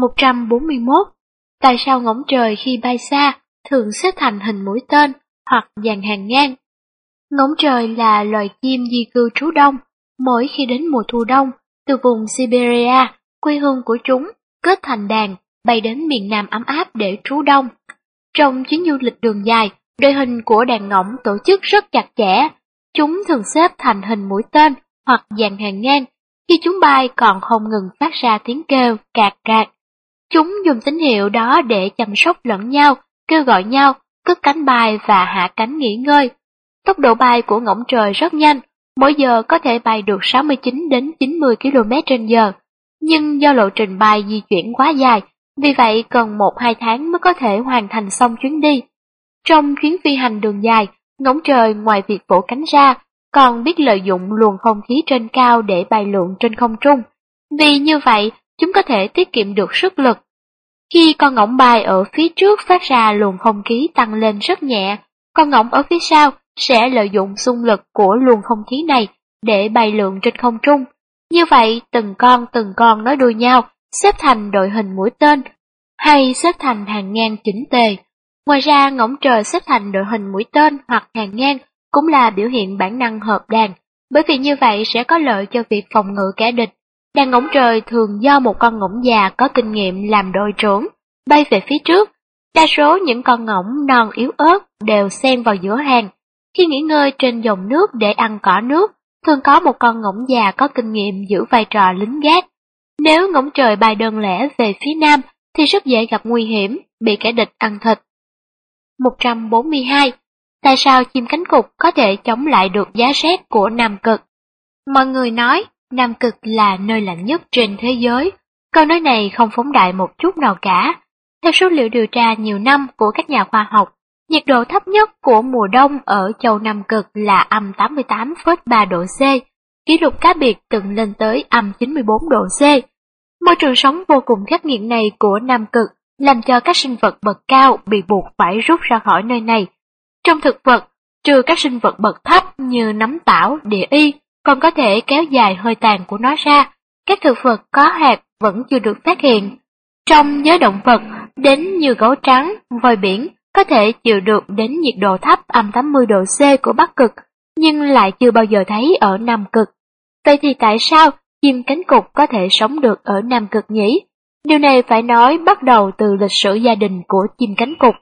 141. Tại sao ngỗng trời khi bay xa thường xếp thành hình mũi tên hoặc dàn hàng ngang? Ngỗng trời là loài chim di cư trú đông, mỗi khi đến mùa thu đông, từ vùng Siberia, quê hương của chúng, kết thành đàn, bay đến miền Nam ấm áp để trú đông. Trong chuyến du lịch đường dài, đội hình của đàn ngỗng tổ chức rất chặt chẽ. Chúng thường xếp thành hình mũi tên hoặc dàn hàng ngang. Khi chúng bay còn không ngừng phát ra tiếng kêu cạc cạc. Chúng dùng tín hiệu đó để chăm sóc lẫn nhau, kêu gọi nhau, cất cánh bay và hạ cánh nghỉ ngơi. Tốc độ bay của ngỗng trời rất nhanh, mỗi giờ có thể bay được 69 đến 90 km h Nhưng do lộ trình bay di chuyển quá dài, vì vậy cần 1-2 tháng mới có thể hoàn thành xong chuyến đi. Trong chuyến phi hành đường dài, ngỗng trời ngoài việc vỗ cánh ra, còn biết lợi dụng luồng không khí trên cao để bay lượn trên không trung. Vì như vậy, chúng có thể tiết kiệm được sức lực. Khi con ngỗng bay ở phía trước phát ra luồng không khí tăng lên rất nhẹ, con ngỗng ở phía sau sẽ lợi dụng xung lực của luồng không khí này để bay lượn trên không trung. Như vậy, từng con từng con nối đuôi nhau, xếp thành đội hình mũi tên, hay xếp thành hàng ngang chỉnh tề. Ngoài ra, ngỗng trời xếp thành đội hình mũi tên hoặc hàng ngang cũng là biểu hiện bản năng hợp đàn, bởi vì như vậy sẽ có lợi cho việc phòng ngự kẻ địch. Đàn ngỗng trời thường do một con ngỗng già có kinh nghiệm làm đội trưởng, bay về phía trước. Đa số những con ngỗng non yếu ớt đều xen vào giữa hàng. Khi nghỉ ngơi trên dòng nước để ăn cỏ nước, thường có một con ngỗng già có kinh nghiệm giữ vai trò lính gác. Nếu ngỗng trời bay đơn lẻ về phía nam thì rất dễ gặp nguy hiểm, bị kẻ địch ăn thịt. 142. Tại sao chim cánh cụt có thể chống lại được giá rét của Nam Cực? Mọi người nói Nam Cực là nơi lạnh nhất trên thế giới. Câu nói này không phóng đại một chút nào cả. Theo số liệu điều tra nhiều năm của các nhà khoa học, nhiệt độ thấp nhất của mùa đông ở châu Nam Cực là âm 88,3 độ C, kỷ lục cá biệt từng lên tới âm 94 độ C. Môi trường sống vô cùng khắc nghiệt này của Nam Cực làm cho các sinh vật bậc cao bị buộc phải rút ra khỏi nơi này. Trong thực vật, trừ các sinh vật bậc thấp như nấm tảo, địa y, còn có thể kéo dài hơi tàn của nó ra, các thực vật có hạt vẫn chưa được phát hiện. Trong giới động vật, đến như gấu trắng, voi biển, có thể chịu được đến nhiệt độ thấp âm 80 độ C của Bắc Cực, nhưng lại chưa bao giờ thấy ở Nam Cực. Vậy thì tại sao chim cánh cụt có thể sống được ở Nam Cực nhỉ? Điều này phải nói bắt đầu từ lịch sử gia đình của chim cánh cụt.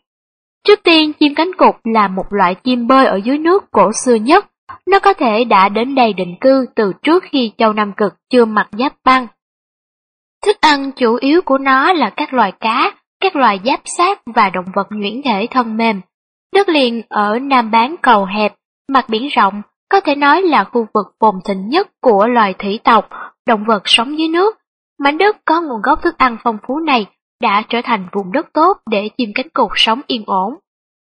Trước tiên, chim cánh cụt là một loại chim bơi ở dưới nước cổ xưa nhất. Nó có thể đã đến đây định cư từ trước khi châu Nam Cực chưa mặc giáp băng. Thức ăn chủ yếu của nó là các loài cá, các loài giáp sát và động vật nhuyễn thể thân mềm. Đất liền ở Nam bán cầu hẹp, mặt biển rộng, có thể nói là khu vực phồn thịnh nhất của loài thủy tộc, động vật sống dưới nước. Mảnh đất có nguồn gốc thức ăn phong phú này đã trở thành vùng đất tốt để chim cánh cụt sống yên ổn.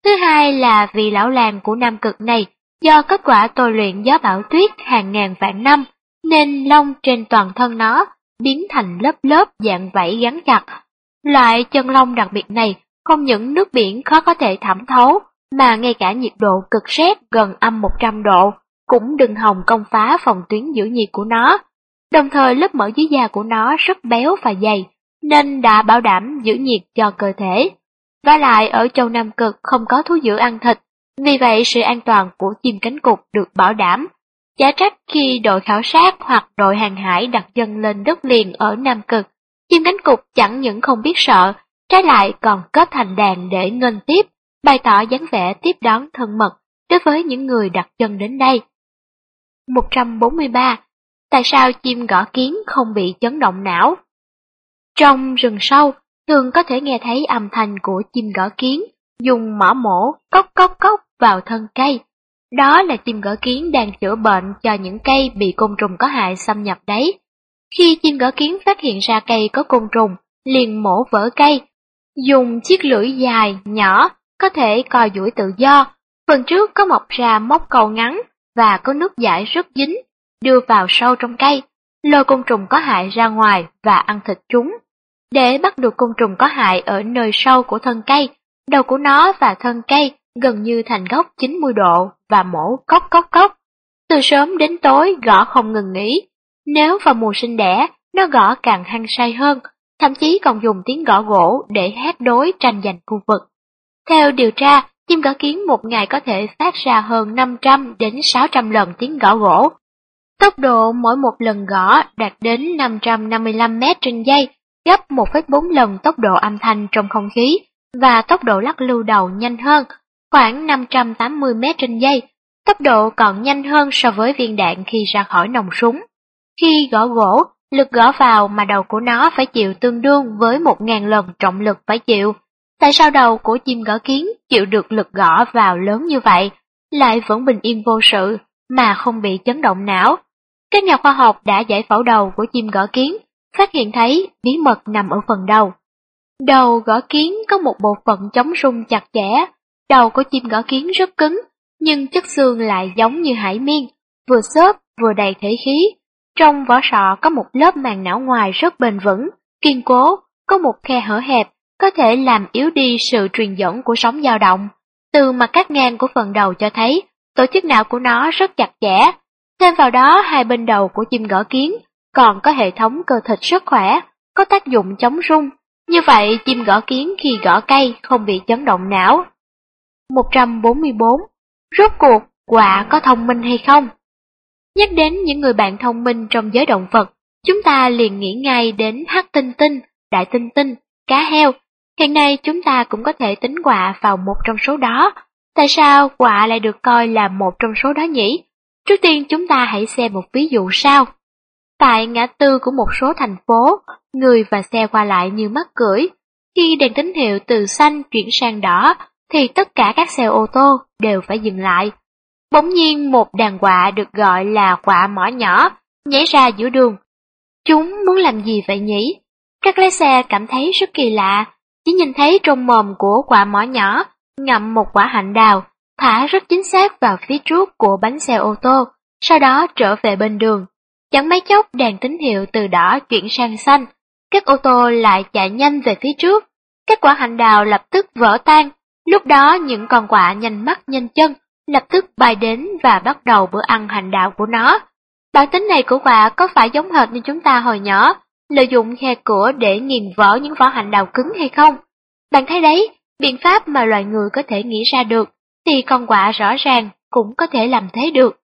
Thứ hai là vì lão làng của Nam Cực này do kết quả tôi luyện gió bão tuyết hàng ngàn vạn năm, nên lông trên toàn thân nó biến thành lớp lớp dạng vảy gắn chặt. Loại chân lông đặc biệt này không những nước biển khó có thể thẩm thấu, mà ngay cả nhiệt độ cực rét gần âm 100 độ cũng đừng hòng công phá phòng tuyến giữ nhiệt của nó. Đồng thời lớp mỡ dưới da của nó rất béo và dày, nên đã bảo đảm giữ nhiệt cho cơ thể. Và lại ở châu Nam Cực không có thú dữ ăn thịt, vì vậy sự an toàn của chim cánh cụt được bảo đảm. Giá trách khi đội khảo sát hoặc đội hàng hải đặt chân lên đất liền ở Nam Cực, chim cánh cụt chẳng những không biết sợ, trái lại còn kết thành đàn để ngân tiếp, bày tỏ dáng vẻ tiếp đón thân mật đối với những người đặt chân đến đây. 143. Tại sao chim gõ kiến không bị chấn động não? Trong rừng sâu, thường có thể nghe thấy âm thanh của chim gõ kiến, dùng mỏ mổ, cốc cốc cốc vào thân cây. Đó là chim gõ kiến đang chữa bệnh cho những cây bị côn trùng có hại xâm nhập đấy. Khi chim gõ kiến phát hiện ra cây có côn trùng, liền mổ vỡ cây, dùng chiếc lưỡi dài, nhỏ, có thể co duỗi tự do. Phần trước có mọc ra móc cầu ngắn và có nước giải rất dính, đưa vào sâu trong cây, lôi côn trùng có hại ra ngoài và ăn thịt chúng. Để bắt được côn trùng có hại ở nơi sâu của thân cây, đầu của nó và thân cây gần như thành góc 90 độ và mổ cốc cốc cốc. Từ sớm đến tối gõ không ngừng nghỉ. Nếu vào mùa sinh đẻ, nó gõ càng hăng say hơn, thậm chí còn dùng tiếng gõ gỗ để hát đối tranh giành khu vực. Theo điều tra, chim gõ kiến một ngày có thể phát ra hơn 500 đến 600 lần tiếng gõ gỗ. Tốc độ mỗi một lần gõ đạt đến 555 mét trên giây, gấp 1,4 lần tốc độ âm thanh trong không khí, và tốc độ lắc lưu đầu nhanh hơn, khoảng 580 mét trên giây, tốc độ còn nhanh hơn so với viên đạn khi ra khỏi nòng súng. Khi gõ gỗ, lực gõ vào mà đầu của nó phải chịu tương đương với 1.000 lần trọng lực phải chịu. Tại sao đầu của chim gõ kiến chịu được lực gõ vào lớn như vậy, lại vẫn bình yên vô sự, mà không bị chấn động não? Các nhà khoa học đã giải phẫu đầu của chim gõ kiến, phát hiện thấy bí mật nằm ở phần đầu. Đầu gõ kiến có một bộ phận chống rung chặt chẽ, đầu của chim gõ kiến rất cứng, nhưng chất xương lại giống như hải miên, vừa xốp vừa đầy thể khí. Trong vỏ sọ có một lớp màng não ngoài rất bền vững, kiên cố, có một khe hở hẹp, có thể làm yếu đi sự truyền dẫn của sóng dao động. Từ mặt cắt ngang của phần đầu cho thấy, tổ chức não của nó rất chặt chẽ. Thêm vào đó, hai bên đầu của chim gõ kiến còn có hệ thống cơ thịt rất khỏe, có tác dụng chống rung. Như vậy, chim gõ kiến khi gõ cây không bị chấn động não. 144. Rốt cuộc, quạ có thông minh hay không? Nhắc đến những người bạn thông minh trong giới động vật, chúng ta liền nghĩ ngay đến hắc tinh tinh, đại tinh tinh, cá heo. Hiện nay chúng ta cũng có thể tính quạ vào một trong số đó. Tại sao quạ lại được coi là một trong số đó nhỉ? Trước tiên chúng ta hãy xem một ví dụ sau. Tại ngã tư của một số thành phố, người và xe qua lại như mắt cưỡi. Khi đèn tín hiệu từ xanh chuyển sang đỏ, thì tất cả các xe ô tô đều phải dừng lại. Bỗng nhiên một đàn quạ được gọi là quạ mỏ nhỏ, nhảy ra giữa đường. Chúng muốn làm gì vậy nhỉ? Các lái xe cảm thấy rất kỳ lạ, chỉ nhìn thấy trong mồm của quả mỏ nhỏ ngậm một quả hạnh đào, thả rất chính xác vào phía trước của bánh xe ô tô, sau đó trở về bên đường. Chẳng mấy chốc đèn tín hiệu từ đỏ chuyển sang xanh, các ô tô lại chạy nhanh về phía trước. Các quả hạnh đào lập tức vỡ tan, lúc đó những con quạ nhanh mắt nhanh chân, lập tức bay đến và bắt đầu bữa ăn hành đạo của nó. Bản tính này của quạ có phải giống hệt như chúng ta hồi nhỏ, lợi dụng khe cửa để nghiền vỡ những vỏ hành đào cứng hay không? Bạn thấy đấy, biện pháp mà loài người có thể nghĩ ra được, thì con quạ rõ ràng cũng có thể làm thế được.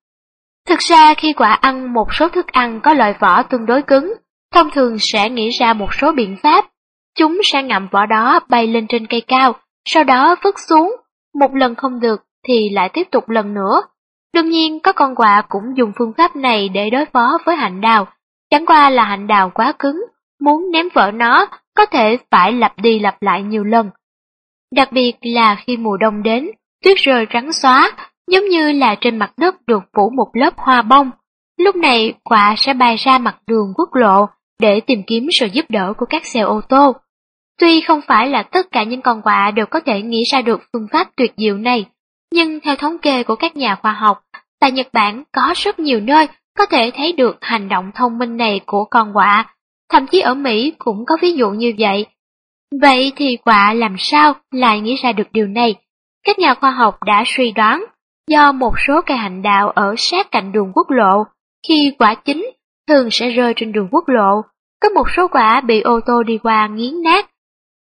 Thực ra khi quả ăn một số thức ăn có loại vỏ tương đối cứng, thông thường sẽ nghĩ ra một số biện pháp. Chúng sẽ ngậm vỏ đó bay lên trên cây cao, sau đó vứt xuống. Một lần không được thì lại tiếp tục lần nữa. Đương nhiên có con quạ cũng dùng phương pháp này để đối phó với hạnh đào. Chẳng qua là hạnh đào quá cứng, muốn ném vỡ nó có thể phải lặp đi lặp lại nhiều lần. Đặc biệt là khi mùa đông đến, tuyết rơi trắng xóa, giống như là trên mặt đất được phủ một lớp hoa bông. Lúc này, quạ sẽ bay ra mặt đường quốc lộ để tìm kiếm sự giúp đỡ của các xe ô tô. Tuy không phải là tất cả những con quạ đều có thể nghĩ ra được phương pháp tuyệt diệu này, nhưng theo thống kê của các nhà khoa học, tại Nhật Bản có rất nhiều nơi có thể thấy được hành động thông minh này của con quạ, thậm chí ở Mỹ cũng có ví dụ như vậy. Vậy thì quạ làm sao lại nghĩ ra được điều này? Các nhà khoa học đã suy đoán do một số cây hạnh đạo ở sát cạnh đường quốc lộ, khi quả chín thường sẽ rơi trên đường quốc lộ, có một số quả bị ô tô đi qua nghiến nát.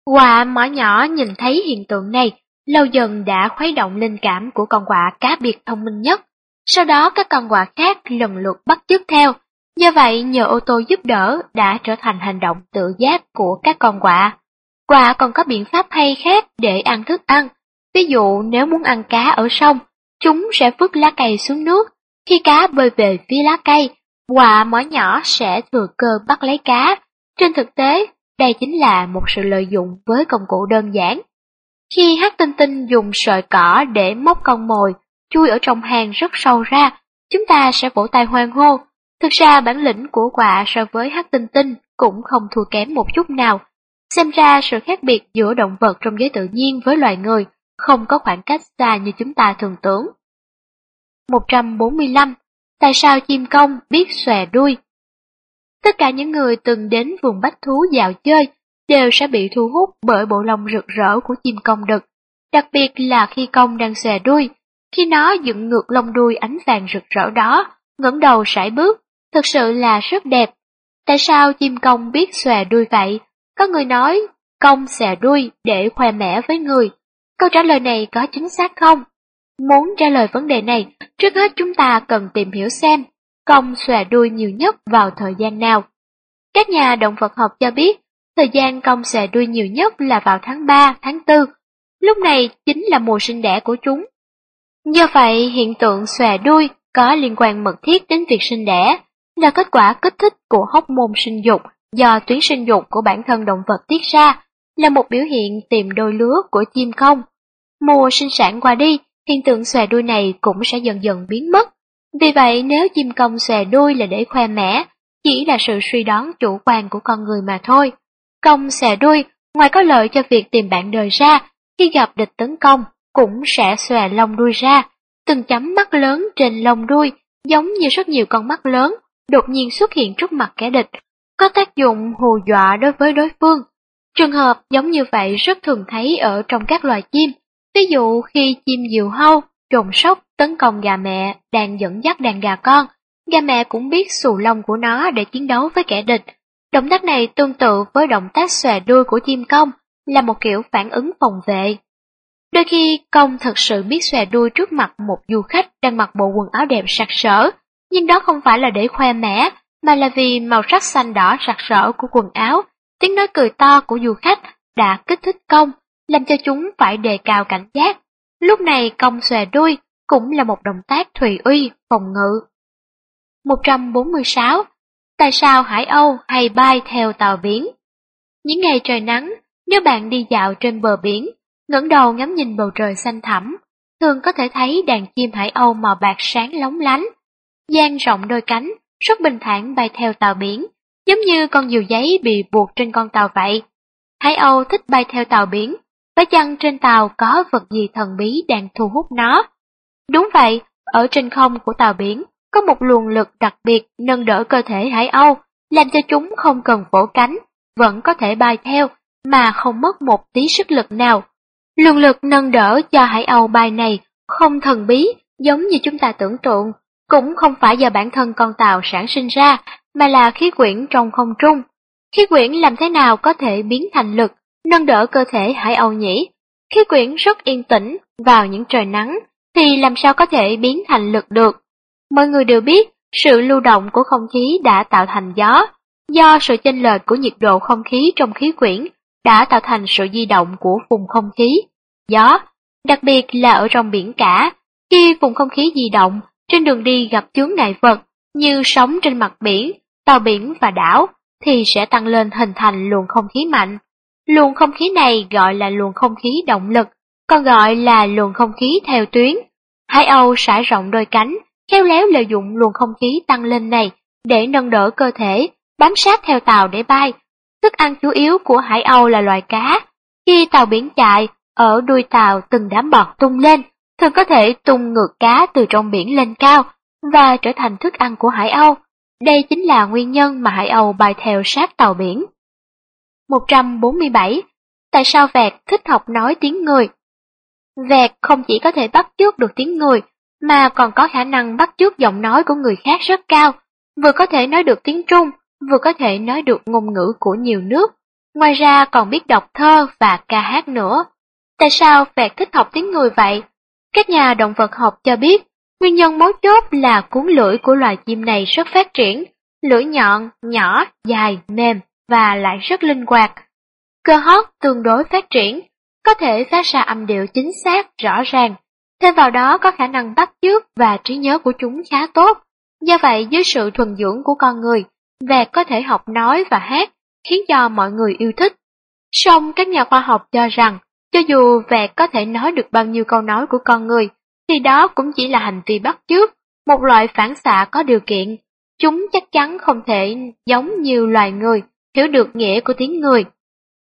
Quả mỏ nhỏ nhìn thấy hiện tượng này, lâu dần đã khuấy động linh cảm của con quạ cá biệt thông minh nhất. Sau đó các con quạ khác lần lượt bắt chước theo, do vậy nhờ ô tô giúp đỡ đã trở thành hành động tự giác của các con quạ. Quạ còn có biện pháp hay khác để ăn thức ăn, ví dụ nếu muốn ăn cá ở sông, chúng sẽ vứt lá cây xuống nước. Khi cá bơi về phía lá cây, quạ mỏ nhỏ sẽ thừa cơ bắt lấy cá. Trên thực tế, đây chính là một sự lợi dụng với công cụ đơn giản. Khi hát tinh tinh dùng sợi cỏ để móc con mồi, chui ở trong hang rất sâu ra, chúng ta sẽ vỗ tay hoan hô. Thực ra bản lĩnh của quạ so với hát tinh tinh cũng không thua kém một chút nào. Xem ra sự khác biệt giữa động vật trong giới tự nhiên với loài người không có khoảng cách xa như chúng ta thường tưởng. 145. Tại sao chim công biết xòe đuôi? Tất cả những người từng đến vùng bách thú dạo chơi đều sẽ bị thu hút bởi bộ lông rực rỡ của chim công đực, đặc biệt là khi công đang xòe đuôi, khi nó dựng ngược lông đuôi ánh vàng rực rỡ đó, ngẩng đầu sải bước, thực sự là rất đẹp. Tại sao chim công biết xòe đuôi vậy? có người nói công xòe đuôi để khoe mẽ với người. Câu trả lời này có chính xác không? Muốn trả lời vấn đề này, trước hết chúng ta cần tìm hiểu xem công xòe đuôi nhiều nhất vào thời gian nào. Các nhà động vật học cho biết, thời gian công xòe đuôi nhiều nhất là vào tháng 3, tháng 4. Lúc này chính là mùa sinh đẻ của chúng. Do vậy, hiện tượng xòe đuôi có liên quan mật thiết đến việc sinh đẻ, là kết quả kích thích của hóc môn sinh dục do tuyến sinh dục của bản thân động vật tiết ra, là một biểu hiện tìm đôi lứa của chim không Mùa sinh sản qua đi, hiện tượng xòe đuôi này cũng sẽ dần dần biến mất. Vì vậy, nếu chim công xòe đuôi là để khoe mẽ, chỉ là sự suy đoán chủ quan của con người mà thôi. Công xòe đuôi, ngoài có lợi cho việc tìm bạn đời ra, khi gặp địch tấn công, cũng sẽ xòe lông đuôi ra. Từng chấm mắt lớn trên lông đuôi, giống như rất nhiều con mắt lớn, đột nhiên xuất hiện trước mặt kẻ địch, có tác dụng hù dọa đối với đối phương. Trường hợp giống như vậy rất thường thấy ở trong các loài chim, ví dụ khi chim diều hâu, trồn sóc tấn công gà mẹ đang dẫn dắt đàn gà con, gà mẹ cũng biết xù lông của nó để chiến đấu với kẻ địch. Động tác này tương tự với động tác xòe đuôi của chim công, là một kiểu phản ứng phòng vệ. Đôi khi công thật sự biết xòe đuôi trước mặt một du khách đang mặc bộ quần áo đẹp sặc sỡ, nhưng đó không phải là để khoe mẽ, mà là vì màu sắc xanh đỏ sặc sỡ của quần áo, tiếng nói cười to của du khách đã kích thích công, làm cho chúng phải đề cao cảnh giác. Lúc này cong xòe đuôi cũng là một động tác thùy uy, phòng ngự. 146. Tại sao Hải Âu hay bay theo tàu biển? Những ngày trời nắng, nếu bạn đi dạo trên bờ biển, ngẩng đầu ngắm nhìn bầu trời xanh thẳm, thường có thể thấy đàn chim Hải Âu màu bạc sáng lóng lánh, dang rộng đôi cánh, rất bình thản bay theo tàu biển, giống như con diều giấy bị buộc trên con tàu vậy. Hải Âu thích bay theo tàu biển, phải chăng trên tàu có vật gì thần bí đang thu hút nó? Đúng vậy, ở trên không của tàu biển, có một luồng lực đặc biệt nâng đỡ cơ thể Hải Âu, làm cho chúng không cần vỗ cánh, vẫn có thể bay theo, mà không mất một tí sức lực nào. Luồng lực nâng đỡ cho Hải Âu bay này không thần bí giống như chúng ta tưởng tượng, cũng không phải do bản thân con tàu sản sinh ra, mà là khí quyển trong không trung. Khí quyển làm thế nào có thể biến thành lực, nâng đỡ cơ thể Hải Âu nhỉ? Khí quyển rất yên tĩnh, vào những trời nắng, thì làm sao có thể biến thành lực được? Mọi người đều biết, sự lưu động của không khí đã tạo thành gió, do sự chênh lệch của nhiệt độ không khí trong khí quyển đã tạo thành sự di động của vùng không khí, gió, đặc biệt là ở trong biển cả, khi vùng không khí di động, trên đường đi gặp chướng ngại vật như sóng trên mặt biển, tàu biển và đảo, thì sẽ tăng lên hình thành luồng không khí mạnh. Luồng không khí này gọi là luồng không khí động lực, còn gọi là luồng không khí theo tuyến. Hải Âu sải rộng đôi cánh, khéo léo lợi dụng luồng không khí tăng lên này để nâng đỡ cơ thể, bám sát theo tàu để bay. Thức ăn chủ yếu của Hải Âu là loài cá. Khi tàu biển chạy, ở đuôi tàu từng đám bọt tung lên, thường có thể tung ngược cá từ trong biển lên cao và trở thành thức ăn của Hải Âu. Đây chính là nguyên nhân mà Hải Âu bay theo sát tàu biển. 147. Tại sao vẹt thích học nói tiếng người? Vẹt không chỉ có thể bắt chước được tiếng người, mà còn có khả năng bắt chước giọng nói của người khác rất cao, vừa có thể nói được tiếng Trung, vừa có thể nói được ngôn ngữ của nhiều nước, ngoài ra còn biết đọc thơ và ca hát nữa. Tại sao vẹt thích học tiếng người vậy? Các nhà động vật học cho biết, nguyên nhân mấu chốt là cuốn lưỡi của loài chim này rất phát triển, lưỡi nhọn, nhỏ, dài, mềm và lại rất linh hoạt. Cơ hót tương đối phát triển, có thể phát ra âm điệu chính xác, rõ ràng. Thêm vào đó có khả năng bắt chước và trí nhớ của chúng khá tốt. Do vậy, dưới sự thuần dưỡng của con người, vẹt có thể học nói và hát, khiến cho mọi người yêu thích. Song các nhà khoa học cho rằng, cho dù vẹt có thể nói được bao nhiêu câu nói của con người, thì đó cũng chỉ là hành vi bắt chước, một loại phản xạ có điều kiện. Chúng chắc chắn không thể giống như loài người, hiểu được nghĩa của tiếng người.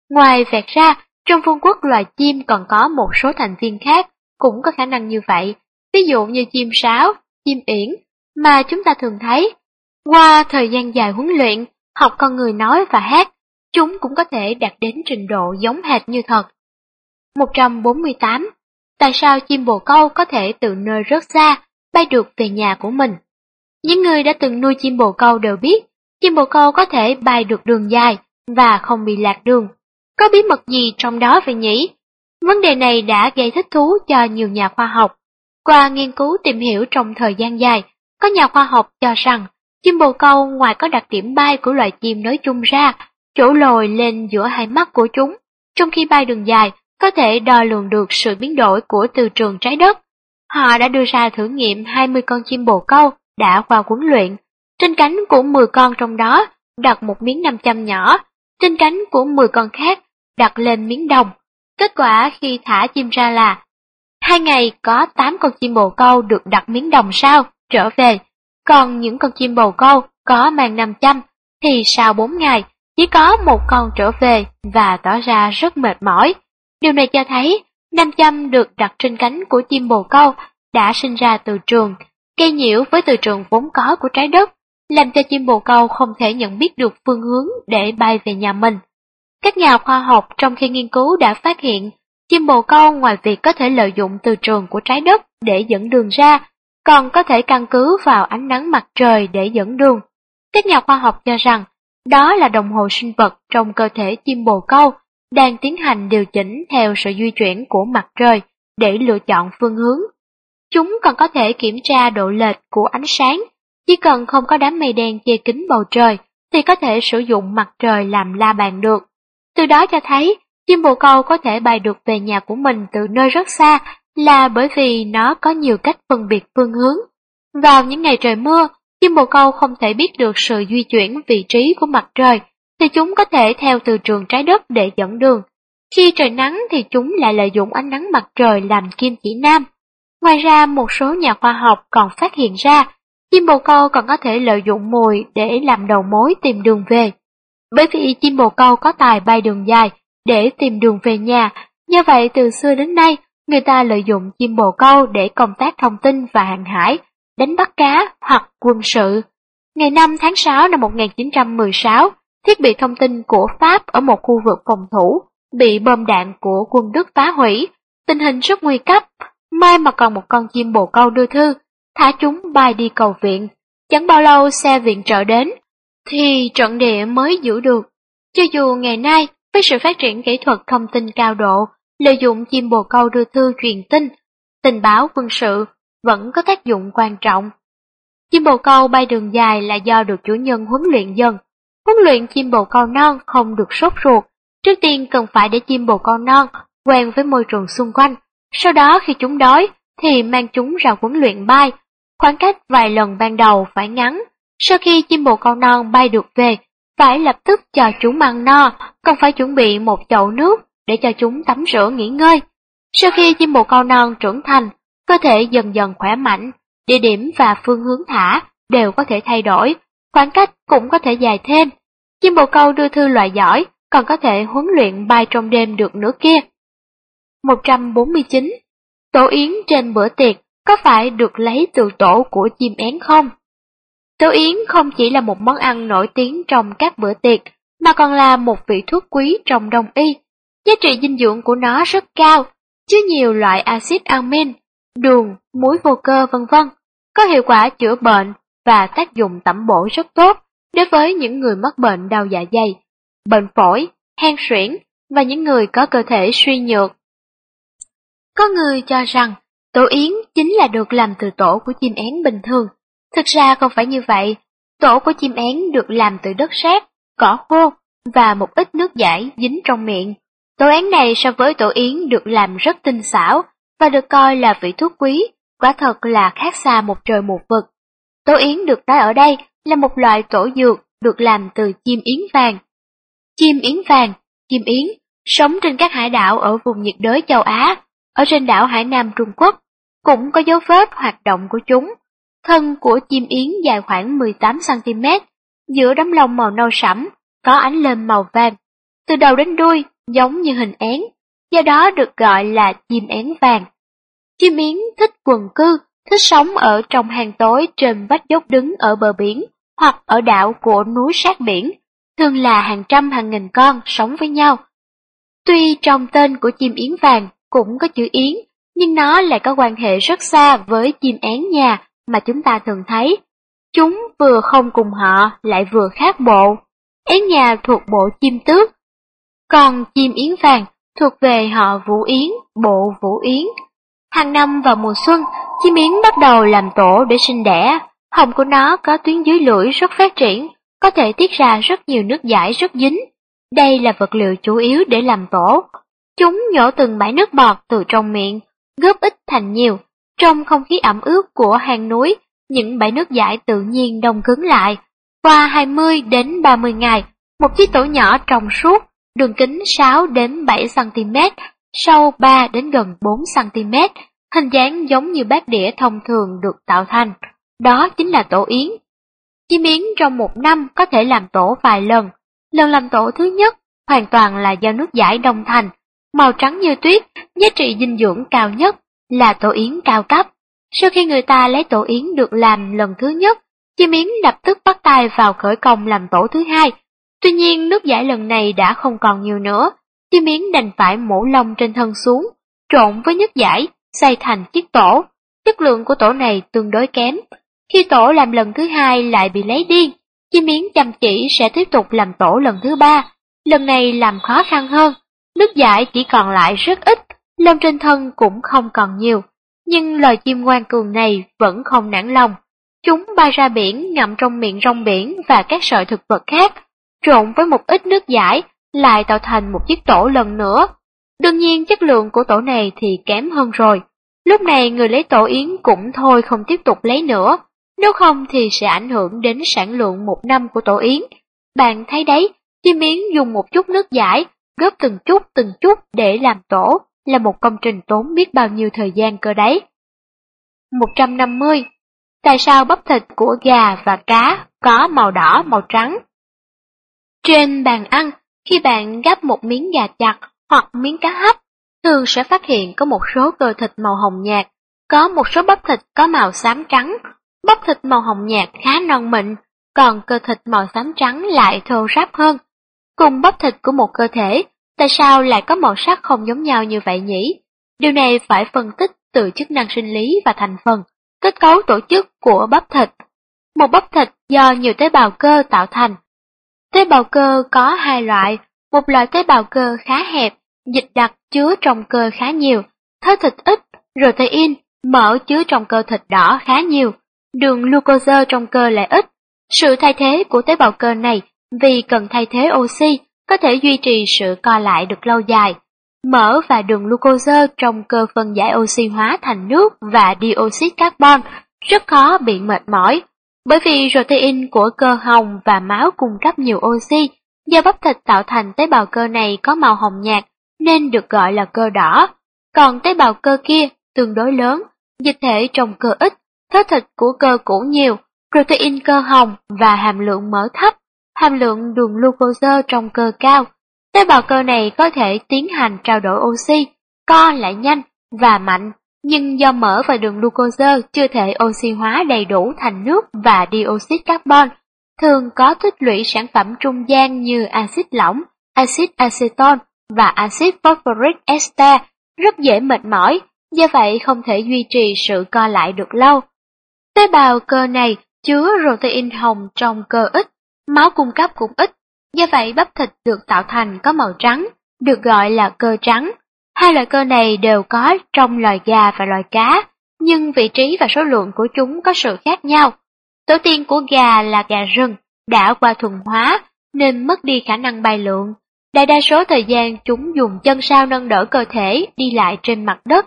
Ngoài vẹt ra, trong vương quốc loài chim còn có một số thành viên khác cũng có khả năng như vậy, ví dụ như chim sáo, chim yển, mà chúng ta thường thấy. Qua thời gian dài huấn luyện, học con người nói và hát, chúng cũng có thể đạt đến trình độ giống hệt như thật. 148. Tại sao chim bồ câu có thể từ nơi rất xa bay được về nhà của mình? Những người đã từng nuôi chim bồ câu đều biết, chim bồ câu có thể bay được đường dài, và không bị lạc đường. Có bí mật gì trong đó vậy nhỉ? Vấn đề này đã gây thích thú cho nhiều nhà khoa học. Qua nghiên cứu tìm hiểu trong thời gian dài, có nhà khoa học cho rằng chim bồ câu ngoài có đặc điểm bay của loài chim nói chung ra, chỗ lồi lên giữa hai mắt của chúng, trong khi bay đường dài có thể đo lường được sự biến đổi của từ trường trái đất. Họ đã đưa ra thử nghiệm 20 con chim bồ câu đã qua huấn luyện. Trên cánh của 10 con trong đó đặt một miếng nam châm nhỏ, trên cánh của 10 con khác đặt lên miếng đồng. Kết quả khi thả chim ra là hai ngày có 8 con chim bồ câu được đặt miếng đồng sao trở về, còn những con chim bồ câu có mang nam châm thì sau 4 ngày chỉ có một con trở về và tỏ ra rất mệt mỏi. Điều này cho thấy nam châm được đặt trên cánh của chim bồ câu đã sinh ra từ trường, gây nhiễu với từ trường vốn có của trái đất, làm cho chim bồ câu không thể nhận biết được phương hướng để bay về nhà mình. Các nhà khoa học trong khi nghiên cứu đã phát hiện, chim bồ câu ngoài việc có thể lợi dụng từ trường của trái đất để dẫn đường ra, còn có thể căn cứ vào ánh nắng mặt trời để dẫn đường. Các nhà khoa học cho rằng, đó là đồng hồ sinh vật trong cơ thể chim bồ câu đang tiến hành điều chỉnh theo sự di chuyển của mặt trời để lựa chọn phương hướng. Chúng còn có thể kiểm tra độ lệch của ánh sáng, chỉ cần không có đám mây đen che kín bầu trời thì có thể sử dụng mặt trời làm la bàn được. Từ đó cho thấy, chim bồ câu có thể bay được về nhà của mình từ nơi rất xa là bởi vì nó có nhiều cách phân biệt phương hướng. Vào những ngày trời mưa, chim bồ câu không thể biết được sự di chuyển vị trí của mặt trời, thì chúng có thể theo từ trường trái đất để dẫn đường. Khi trời nắng thì chúng lại lợi dụng ánh nắng mặt trời làm kim chỉ nam. Ngoài ra, một số nhà khoa học còn phát hiện ra, chim bồ câu còn có thể lợi dụng mùi để làm đầu mối tìm đường về. Bởi vì chim bồ câu có tài bay đường dài để tìm đường về nhà, do vậy từ xưa đến nay, người ta lợi dụng chim bồ câu để công tác thông tin và hàng hải, đánh bắt cá hoặc quân sự. Ngày 5 tháng 6 năm 1916, thiết bị thông tin của Pháp ở một khu vực phòng thủ bị bom đạn của quân Đức phá hủy, tình hình rất nguy cấp, may mà còn một con chim bồ câu đưa thư, thả chúng bay đi cầu viện. Chẳng bao lâu xe viện trợ đến, thì trận địa mới giữ được. Cho dù ngày nay, với sự phát triển kỹ thuật thông tin cao độ, lợi dụng chim bồ câu đưa thư truyền tin, tình báo quân sự vẫn có tác dụng quan trọng. Chim bồ câu bay đường dài là do được chủ nhân huấn luyện dần. Huấn luyện chim bồ câu non không được sốt ruột, trước tiên cần phải để chim bồ câu non quen với môi trường xung quanh, sau đó khi chúng đói thì mang chúng ra huấn luyện bay, khoảng cách vài lần ban đầu phải ngắn, sau khi chim bồ câu non bay được về, phải lập tức cho chúng ăn no, còn phải chuẩn bị một chậu nước để cho chúng tắm rửa nghỉ ngơi. Sau khi chim bồ câu non trưởng thành, cơ thể dần dần khỏe mạnh, địa điểm và phương hướng thả đều có thể thay đổi, khoảng cách cũng có thể dài thêm. Chim bồ câu đưa thư loại giỏi, còn có thể huấn luyện bay trong đêm được nữa kia. 149. Tổ yến trên bữa tiệc có phải được lấy từ tổ của chim én không? Tổ yến không chỉ là một món ăn nổi tiếng trong các bữa tiệc, mà còn là một vị thuốc quý trong đông y. Giá trị dinh dưỡng của nó rất cao, chứa nhiều loại axit amin, đường, muối vô cơ vân vân, có hiệu quả chữa bệnh và tác dụng tẩm bổ rất tốt đối với những người mắc bệnh đau dạ dày, bệnh phổi, hen suyễn và những người có cơ thể suy nhược. Có người cho rằng tổ yến chính là được làm từ tổ của chim én bình thường. Thực ra không phải như vậy, tổ của chim én được làm từ đất sét, cỏ khô và một ít nước giải dính trong miệng. Tổ én này so với tổ yến được làm rất tinh xảo và được coi là vị thuốc quý, quả thật là khác xa một trời một vực. Tổ yến được nói ở đây là một loại tổ dược được làm từ chim yến vàng. Chim yến vàng, chim yến, sống trên các hải đảo ở vùng nhiệt đới châu Á, ở trên đảo Hải Nam Trung Quốc, cũng có dấu vết hoạt động của chúng. Thân của chim yến dài khoảng 18cm, giữa đám lông màu nâu sẫm, có ánh lơm màu vàng. Từ đầu đến đuôi, giống như hình én, do đó được gọi là chim én vàng. Chim yến thích quần cư, thích sống ở trong hang tối trên vách dốc đứng ở bờ biển hoặc ở đảo của núi sát biển, thường là hàng trăm hàng nghìn con sống với nhau. Tuy trong tên của chim yến vàng cũng có chữ yến, nhưng nó lại có quan hệ rất xa với chim én nhà mà chúng ta thường thấy. Chúng vừa không cùng họ lại vừa khác bộ. én nhà thuộc bộ chim tước, còn chim yến vàng thuộc về họ Vũ Yến, bộ Vũ Yến. Hàng năm vào mùa xuân, chim yến bắt đầu làm tổ để sinh đẻ. Hồng của nó có tuyến dưới lưỡi rất phát triển, có thể tiết ra rất nhiều nước giải rất dính. Đây là vật liệu chủ yếu để làm tổ. Chúng nhổ từng bãi nước bọt từ trong miệng, góp ít thành nhiều. Trong không khí ẩm ướt của hang núi, những bãi nước giải tự nhiên đông cứng lại. Qua 20 đến 30 ngày, một chiếc tổ nhỏ trong suốt, đường kính 6 đến 7 cm, sâu 3 đến gần 4 cm, hình dáng giống như bát đĩa thông thường được tạo thành. Đó chính là tổ yến. Chim yến trong một năm có thể làm tổ vài lần. Lần làm tổ thứ nhất hoàn toàn là do nước giải đông thành, màu trắng như tuyết, giá trị dinh dưỡng cao nhất là tổ yến cao cấp. Sau khi người ta lấy tổ yến được làm lần thứ nhất, chim yến lập tức bắt tay vào khởi công làm tổ thứ hai. Tuy nhiên nước giải lần này đã không còn nhiều nữa, chim yến đành phải mổ lông trên thân xuống, trộn với nước giải, xây thành chiếc tổ. Chất lượng của tổ này tương đối kém. Khi tổ làm lần thứ hai lại bị lấy đi, chim yến chăm chỉ sẽ tiếp tục làm tổ lần thứ ba. Lần này làm khó khăn hơn, nước giải chỉ còn lại rất ít, lông trên thân cũng không còn nhiều. Nhưng loài chim ngoan cường này vẫn không nản lòng. Chúng bay ra biển ngậm trong miệng rong biển và các sợi thực vật khác, trộn với một ít nước giải, lại tạo thành một chiếc tổ lần nữa. Đương nhiên chất lượng của tổ này thì kém hơn rồi. Lúc này người lấy tổ yến cũng thôi không tiếp tục lấy nữa, nếu không thì sẽ ảnh hưởng đến sản lượng một năm của tổ yến. Bạn thấy đấy, chim yến dùng một chút nước giải, góp từng chút từng chút để làm tổ, là một công trình tốn biết bao nhiêu thời gian cơ đấy. 150. Tại sao bắp thịt của gà và cá có màu đỏ màu trắng? Trên bàn ăn, khi bạn gắp một miếng gà chặt hoặc miếng cá hấp, thường sẽ phát hiện có một số cơ thịt màu hồng nhạt, có một số bắp thịt có màu xám trắng. Bắp thịt màu hồng nhạt khá non mịn, còn cơ thịt màu xám trắng lại thô ráp hơn. Cùng bắp thịt của một cơ thể, tại sao lại có màu sắc không giống nhau như vậy nhỉ? Điều này phải phân tích từ chức năng sinh lý và thành phần, kết cấu tổ chức của bắp thịt. Một bắp thịt do nhiều tế bào cơ tạo thành. Tế bào cơ có hai loại, một loại tế bào cơ khá hẹp, dịch đặc chứa trong cơ khá nhiều, thớ thịt ít, protein, mỡ chứa trong cơ thịt đỏ khá nhiều, đường glucose trong cơ lại ít. Sự thay thế của tế bào cơ này vì cần thay thế oxy có thể duy trì sự co lại được lâu dài. Mỡ và đường glucose trong cơ phân giải oxy hóa thành nước và dioxide carbon rất khó bị mệt mỏi, bởi vì protein của cơ hồng và máu cung cấp nhiều oxy, do bắp thịt tạo thành tế bào cơ này có màu hồng nhạt nên được gọi là cơ đỏ, còn tế bào cơ kia tương đối lớn, dịch thể trong cơ ít, thớ thịt của cơ cũ nhiều, protein cơ hồng và hàm lượng mỡ thấp, hàm lượng đường glucose trong cơ cao. Tế bào cơ này có thể tiến hành trao đổi oxy, co lại nhanh và mạnh, nhưng do mỡ và đường glucose chưa thể oxy hóa đầy đủ thành nước và dioxide carbon, thường có tích lũy sản phẩm trung gian như axit lỏng, axit aceton và axit phosphoric ester rất dễ mệt mỏi, do vậy không thể duy trì sự co lại được lâu. Tế bào cơ này chứa protein hồng trong cơ ít, máu cung cấp cũng ít, do vậy bắp thịt được tạo thành có màu trắng, được gọi là cơ trắng. Hai loại cơ này đều có trong loài gà và loài cá, nhưng vị trí và số lượng của chúng có sự khác nhau. Tổ tiên của gà là gà rừng, đã qua thuần hóa nên mất đi khả năng bay lượn. Đại đa số thời gian chúng dùng chân sau nâng đỡ cơ thể đi lại trên mặt đất.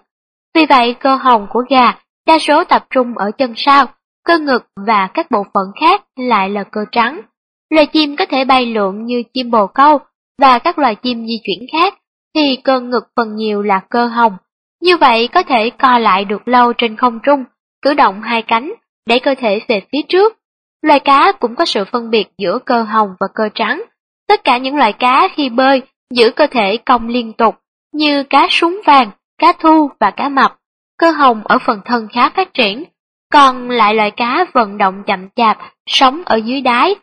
Vì vậy cơ hồng của gà đa số tập trung ở chân sau, cơ ngực và các bộ phận khác lại là cơ trắng. Loài chim có thể bay lượn như chim bồ câu và các loài chim di chuyển khác thì cơ ngực phần nhiều là cơ hồng. Như vậy có thể co lại được lâu trên không trung, cử động hai cánh, để cơ thể về phía trước. Loài cá cũng có sự phân biệt giữa cơ hồng và cơ trắng. Tất cả những loài cá khi bơi giữ cơ thể cong liên tục, như cá súng vàng, cá thu và cá mập. Cơ hồng ở phần thân khá phát triển, còn lại loài cá vận động chậm chạp, sống ở dưới đáy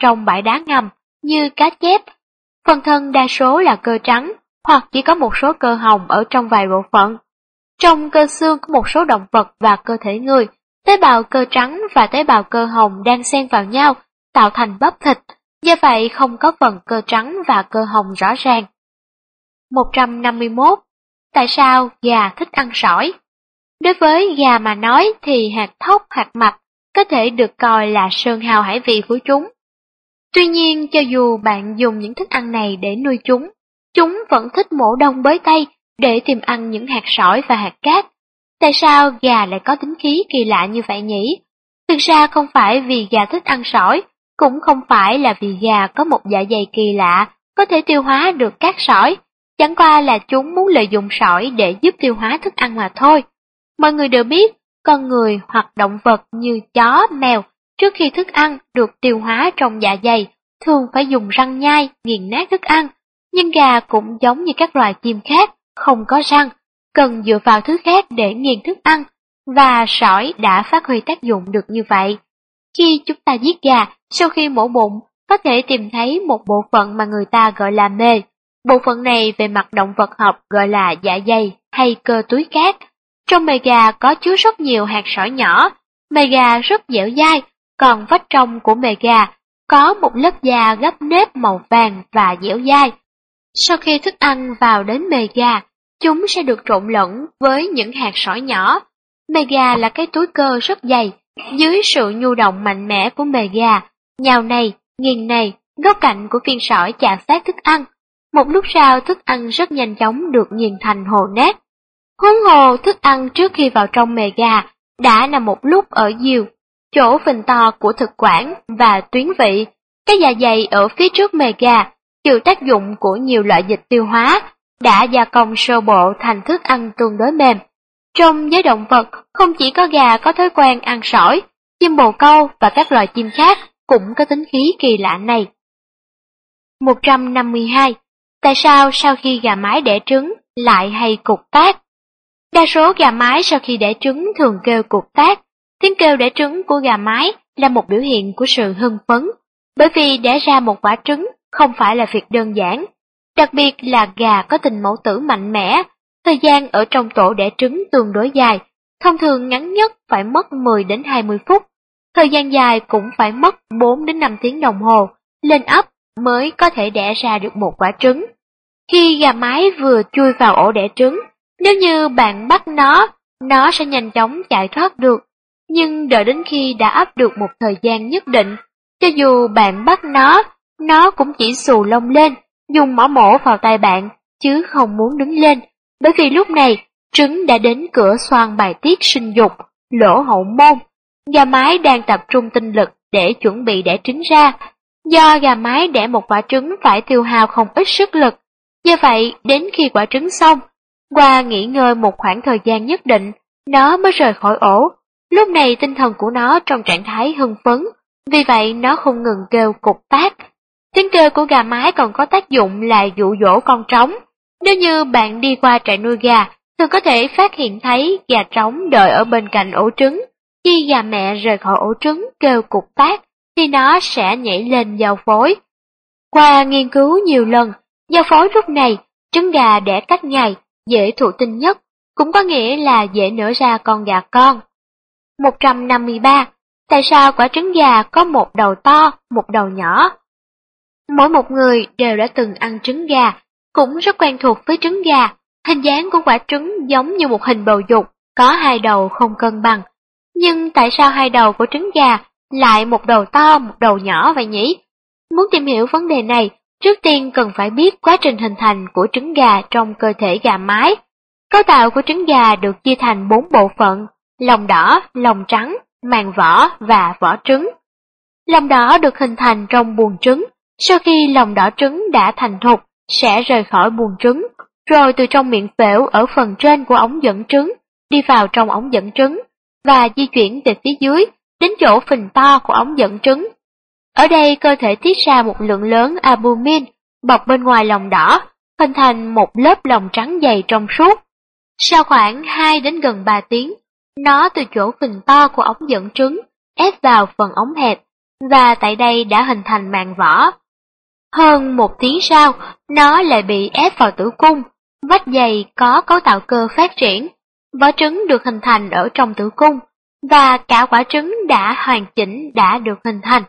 trong bãi đá ngầm, như cá chép. Phần thân đa số là cơ trắng, hoặc chỉ có một số cơ hồng ở trong vài bộ phận. Trong cơ xương có một số động vật và cơ thể người, tế bào cơ trắng và tế bào cơ hồng đang xen vào nhau, tạo thành bắp thịt. do vậy không có phần cơ trắng và cơ hồng rõ ràng. 151. Tại sao gà thích ăn sỏi? Đối với gà mà nói thì hạt thóc, hạt mạch có thể được coi là sơn hào hải vị của chúng. Tuy nhiên, cho dù bạn dùng những thức ăn này để nuôi chúng, chúng vẫn thích mổ đông bới tay để tìm ăn những hạt sỏi và hạt cát. Tại sao gà lại có tính khí kỳ lạ như vậy nhỉ? Thực ra không phải vì gà thích ăn sỏi, cũng không phải là vì gà có một dạ dày kỳ lạ, có thể tiêu hóa được cát sỏi, chẳng qua là chúng muốn lợi dụng sỏi để giúp tiêu hóa thức ăn mà thôi. Mọi người đều biết, con người hoặc động vật như chó, mèo, trước khi thức ăn được tiêu hóa trong dạ dày, thường phải dùng răng nhai, nghiền nát thức ăn. Nhưng gà cũng giống như các loài chim khác, không có răng, cần dựa vào thứ khác để nghiền thức ăn, và sỏi đã phát huy tác dụng được như vậy. Khi chúng ta giết gà, sau khi mổ bụng, có thể tìm thấy một bộ phận mà người ta gọi là mê. Bộ phận này về mặt động vật học gọi là dạ dày hay cơ túi cát. Trong mề gà có chứa rất nhiều hạt sỏi nhỏ, mề gà rất dẻo dai, còn vách trong của mề gà có một lớp da gấp nếp màu vàng và dẻo dai. Sau khi thức ăn vào đến mề gà, chúng sẽ được trộn lẫn với những hạt sỏi nhỏ. Mề gà là cái túi cơ rất dày, dưới sự nhu động mạnh mẽ của mề gà, nhào này, nghiền này, góc cạnh của viên sỏi chạm sát thức ăn. Một lúc sau thức ăn rất nhanh chóng được nghiền thành hồ nát. Huống hồ thức ăn trước khi vào trong mề gà đã nằm một lúc ở diều, chỗ phình to của thực quản và tuyến vị. Cái dạ dày ở phía trước mề gà chịu tác dụng của nhiều loại dịch tiêu hóa đã gia công sơ bộ thành thức ăn tương đối mềm. Trong giới động vật, không chỉ có gà có thói quen ăn sỏi, chim bồ câu và các loài chim khác cũng có tính khí kỳ lạ này. 152. Tại sao sau khi gà mái đẻ trứng lại hay cục tác? Đa số gà mái sau khi đẻ trứng thường kêu cục tác. Tiếng kêu đẻ trứng của gà mái là một biểu hiện của sự hưng phấn, bởi vì đẻ ra một quả trứng không phải là việc đơn giản. Đặc biệt là gà có tình mẫu tử mạnh mẽ, thời gian ở trong tổ đẻ trứng tương đối dài, thông thường ngắn nhất phải mất 10 đến 20 phút, thời gian dài cũng phải mất 4 đến 5 tiếng đồng hồ, lên ấp mới có thể đẻ ra được một quả trứng. Khi gà mái vừa chui vào ổ đẻ trứng, nếu như bạn bắt nó, nó sẽ nhanh chóng chạy thoát được. Nhưng đợi đến khi đã ấp được một thời gian nhất định, cho dù bạn bắt nó, nó cũng chỉ xù lông lên, dùng mỏ mổ vào tay bạn, chứ không muốn đứng lên, bởi vì lúc này trứng đã đến cửa xoan bài tiết sinh dục, lỗ hậu môn. Gà mái đang tập trung tinh lực để chuẩn bị đẻ trứng ra. Do gà mái đẻ một quả trứng phải tiêu hao không ít sức lực, do vậy đến khi quả trứng xong, qua nghỉ ngơi một khoảng thời gian nhất định, nó mới rời khỏi ổ. Lúc này tinh thần của nó trong trạng thái hưng phấn, vì vậy nó không ngừng kêu cục tác. Tiếng kêu của gà mái còn có tác dụng là dụ dỗ con trống. Nếu như bạn đi qua trại nuôi gà, thường có thể phát hiện thấy gà trống đợi ở bên cạnh ổ trứng. Khi gà mẹ rời khỏi ổ trứng kêu cục tác, thì nó sẽ nhảy lên giao phối. Qua nghiên cứu nhiều lần, giao phối lúc này, trứng gà đẻ cách ngày, dễ thụ tinh nhất, cũng có nghĩa là dễ nở ra con gà con. 153. Tại sao quả trứng gà có một đầu to, một đầu nhỏ? Mỗi một người đều đã từng ăn trứng gà, cũng rất quen thuộc với trứng gà. Hình dáng của quả trứng giống như một hình bầu dục, có hai đầu không cân bằng. Nhưng tại sao hai đầu của trứng gà lại một đầu to, một đầu nhỏ vậy nhỉ? Muốn tìm hiểu vấn đề này, trước tiên cần phải biết quá trình hình thành của trứng gà trong cơ thể gà mái. Cấu tạo của trứng gà được chia thành bốn bộ phận, lòng đỏ, lòng trắng, màng vỏ và vỏ trứng. Lòng đỏ được hình thành trong buồng trứng, sau khi lòng đỏ trứng đã thành thục, sẽ rời khỏi buồng trứng, rồi từ trong miệng phễu ở phần trên của ống dẫn trứng, đi vào trong ống dẫn trứng, và di chuyển về phía dưới, đến chỗ phình to của ống dẫn trứng. Ở đây cơ thể tiết ra một lượng lớn albumin bọc bên ngoài lòng đỏ, hình thành một lớp lòng trắng dày trong suốt. Sau khoảng 2 đến gần 3 tiếng, nó từ chỗ phình to của ống dẫn trứng ép vào phần ống hẹp, và tại đây đã hình thành màng vỏ. Hơn một tiếng sau, nó lại bị ép vào tử cung, vách dày có cấu tạo cơ phát triển, vỏ trứng được hình thành ở trong tử cung, và cả quả trứng đã hoàn chỉnh đã được hình thành.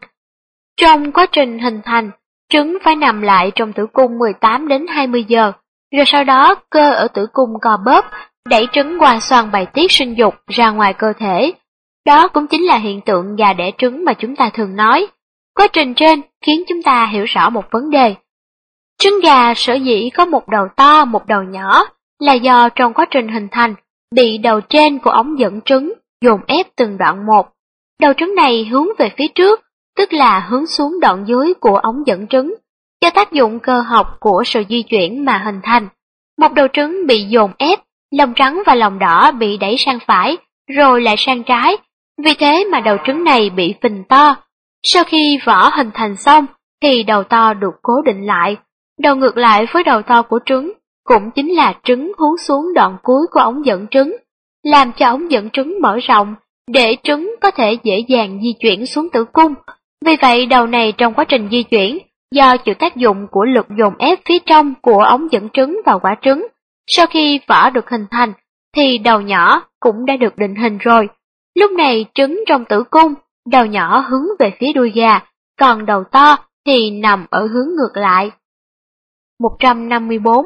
Trong quá trình hình thành, trứng phải nằm lại trong tử cung 18 đến 20 giờ, rồi sau đó cơ ở tử cung co bóp, đẩy trứng qua xoang bài tiết sinh dục ra ngoài cơ thể. Đó cũng chính là hiện tượng gà đẻ trứng mà chúng ta thường nói. Quá trình trên khiến chúng ta hiểu rõ một vấn đề. Trứng gà sở dĩ có một đầu to, một đầu nhỏ là do trong quá trình hình thành bị đầu trên của ống dẫn trứng dồn ép từng đoạn một. Đầu trứng này hướng về phía trước, tức là hướng xuống đoạn dưới của ống dẫn trứng, do tác dụng cơ học của sự di chuyển mà hình thành. Một đầu trứng bị dồn ép, lòng trắng và lòng đỏ bị đẩy sang phải, rồi lại sang trái, vì thế mà đầu trứng này bị phình to. Sau khi vỏ hình thành xong, thì đầu to được cố định lại, đầu ngược lại với đầu to của trứng, cũng chính là trứng hướng xuống đoạn cuối của ống dẫn trứng, làm cho ống dẫn trứng mở rộng, để trứng có thể dễ dàng di chuyển xuống tử cung. Vì vậy đầu này trong quá trình di chuyển, do chịu tác dụng của lực dồn ép phía trong của ống dẫn trứng vào quả trứng, sau khi vỏ được hình thành, thì đầu nhỏ cũng đã được định hình rồi. Lúc này trứng trong tử cung, đầu nhỏ hướng về phía đuôi gà, còn đầu to thì nằm ở hướng ngược lại. 154.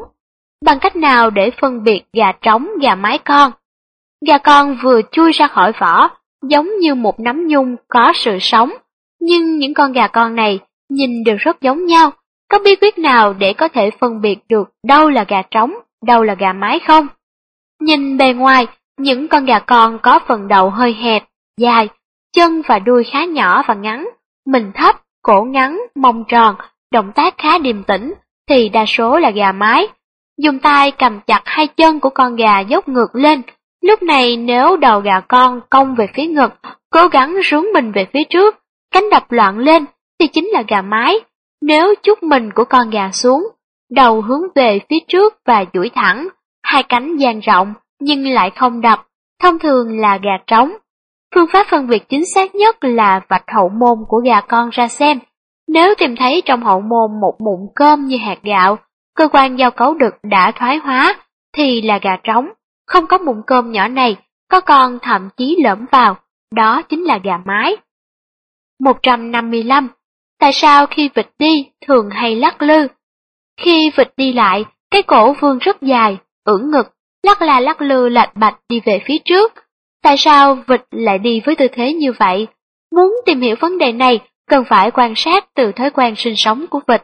Bằng cách nào để phân biệt gà trống, gà mái con? Gà con vừa chui ra khỏi vỏ, giống như một nắm nhung có sự sống, nhưng những con gà con này nhìn đều rất giống nhau. Có bí quyết nào để có thể phân biệt được đâu là gà trống, đâu là gà mái không? Nhìn bề ngoài, những con gà con có phần đầu hơi hẹp, dài, chân và đuôi khá nhỏ và ngắn, mình thấp, cổ ngắn, mông tròn, động tác khá điềm tĩnh, thì đa số là gà mái. Dùng tay cầm chặt hai chân của con gà dốc ngược lên, lúc này nếu đầu gà con cong về phía ngực, cố gắng rướng mình về phía trước, cánh đập loạn lên, thì chính là gà mái. Nếu chút mình của con gà xuống, đầu hướng về phía trước và duỗi thẳng, hai cánh dang rộng nhưng lại không đập, thông thường là gà trống. Phương pháp phân biệt chính xác nhất là vạch hậu môn của gà con ra xem. Nếu tìm thấy trong hậu môn một mụn cơm như hạt gạo, cơ quan giao cấu đực đã thoái hóa, thì là gà trống. Không có mụn cơm nhỏ này, có con thậm chí lõm vào, đó chính là gà mái. 155. Tại sao khi vịt đi thường hay lắc lư? Khi vịt đi lại, cái cổ vương rất dài, ưỡn ngực, lắc là lắc lư lạch bạch đi về phía trước. Tại sao vịt lại đi với tư thế như vậy? Muốn tìm hiểu vấn đề này, cần phải quan sát từ thói quen sinh sống của vịt.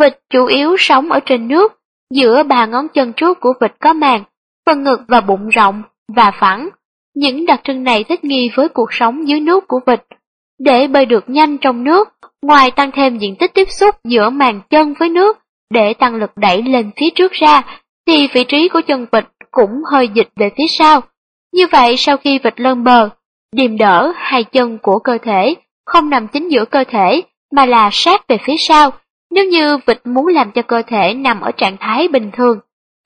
Vịt chủ yếu sống ở trên nước, giữa ba ngón chân trước của vịt có màng, phần ngực và bụng rộng và phẳng. Những đặc trưng này thích nghi với cuộc sống dưới nước của vịt. Để bơi được nhanh trong nước, ngoài tăng thêm diện tích tiếp xúc giữa màng chân với nước để tăng lực đẩy lên phía trước ra, thì vị trí của chân vịt cũng hơi dịch về phía sau. Như vậy sau khi vịt lên bờ, điềm đỡ hai chân của cơ thể không nằm chính giữa cơ thể mà là sát về phía sau. Nếu như vịt muốn làm cho cơ thể nằm ở trạng thái bình thường,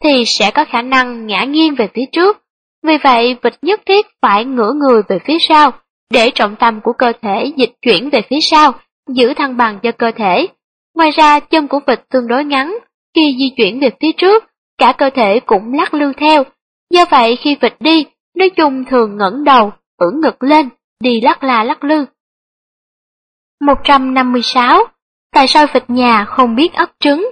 thì sẽ có khả năng ngã nghiêng về phía trước. Vì vậy, vịt nhất thiết phải ngửa người về phía sau, để trọng tâm của cơ thể dịch chuyển về phía sau, giữ thăng bằng cho cơ thể. Ngoài ra, chân của vịt tương đối ngắn, khi di chuyển về phía trước, cả cơ thể cũng lắc lư theo. Do vậy, khi vịt đi, nói chung thường ngẩng đầu, ưỡn ngực lên, đi lắc la lắc lư. 156. Tại sao vịt nhà không biết ấp trứng?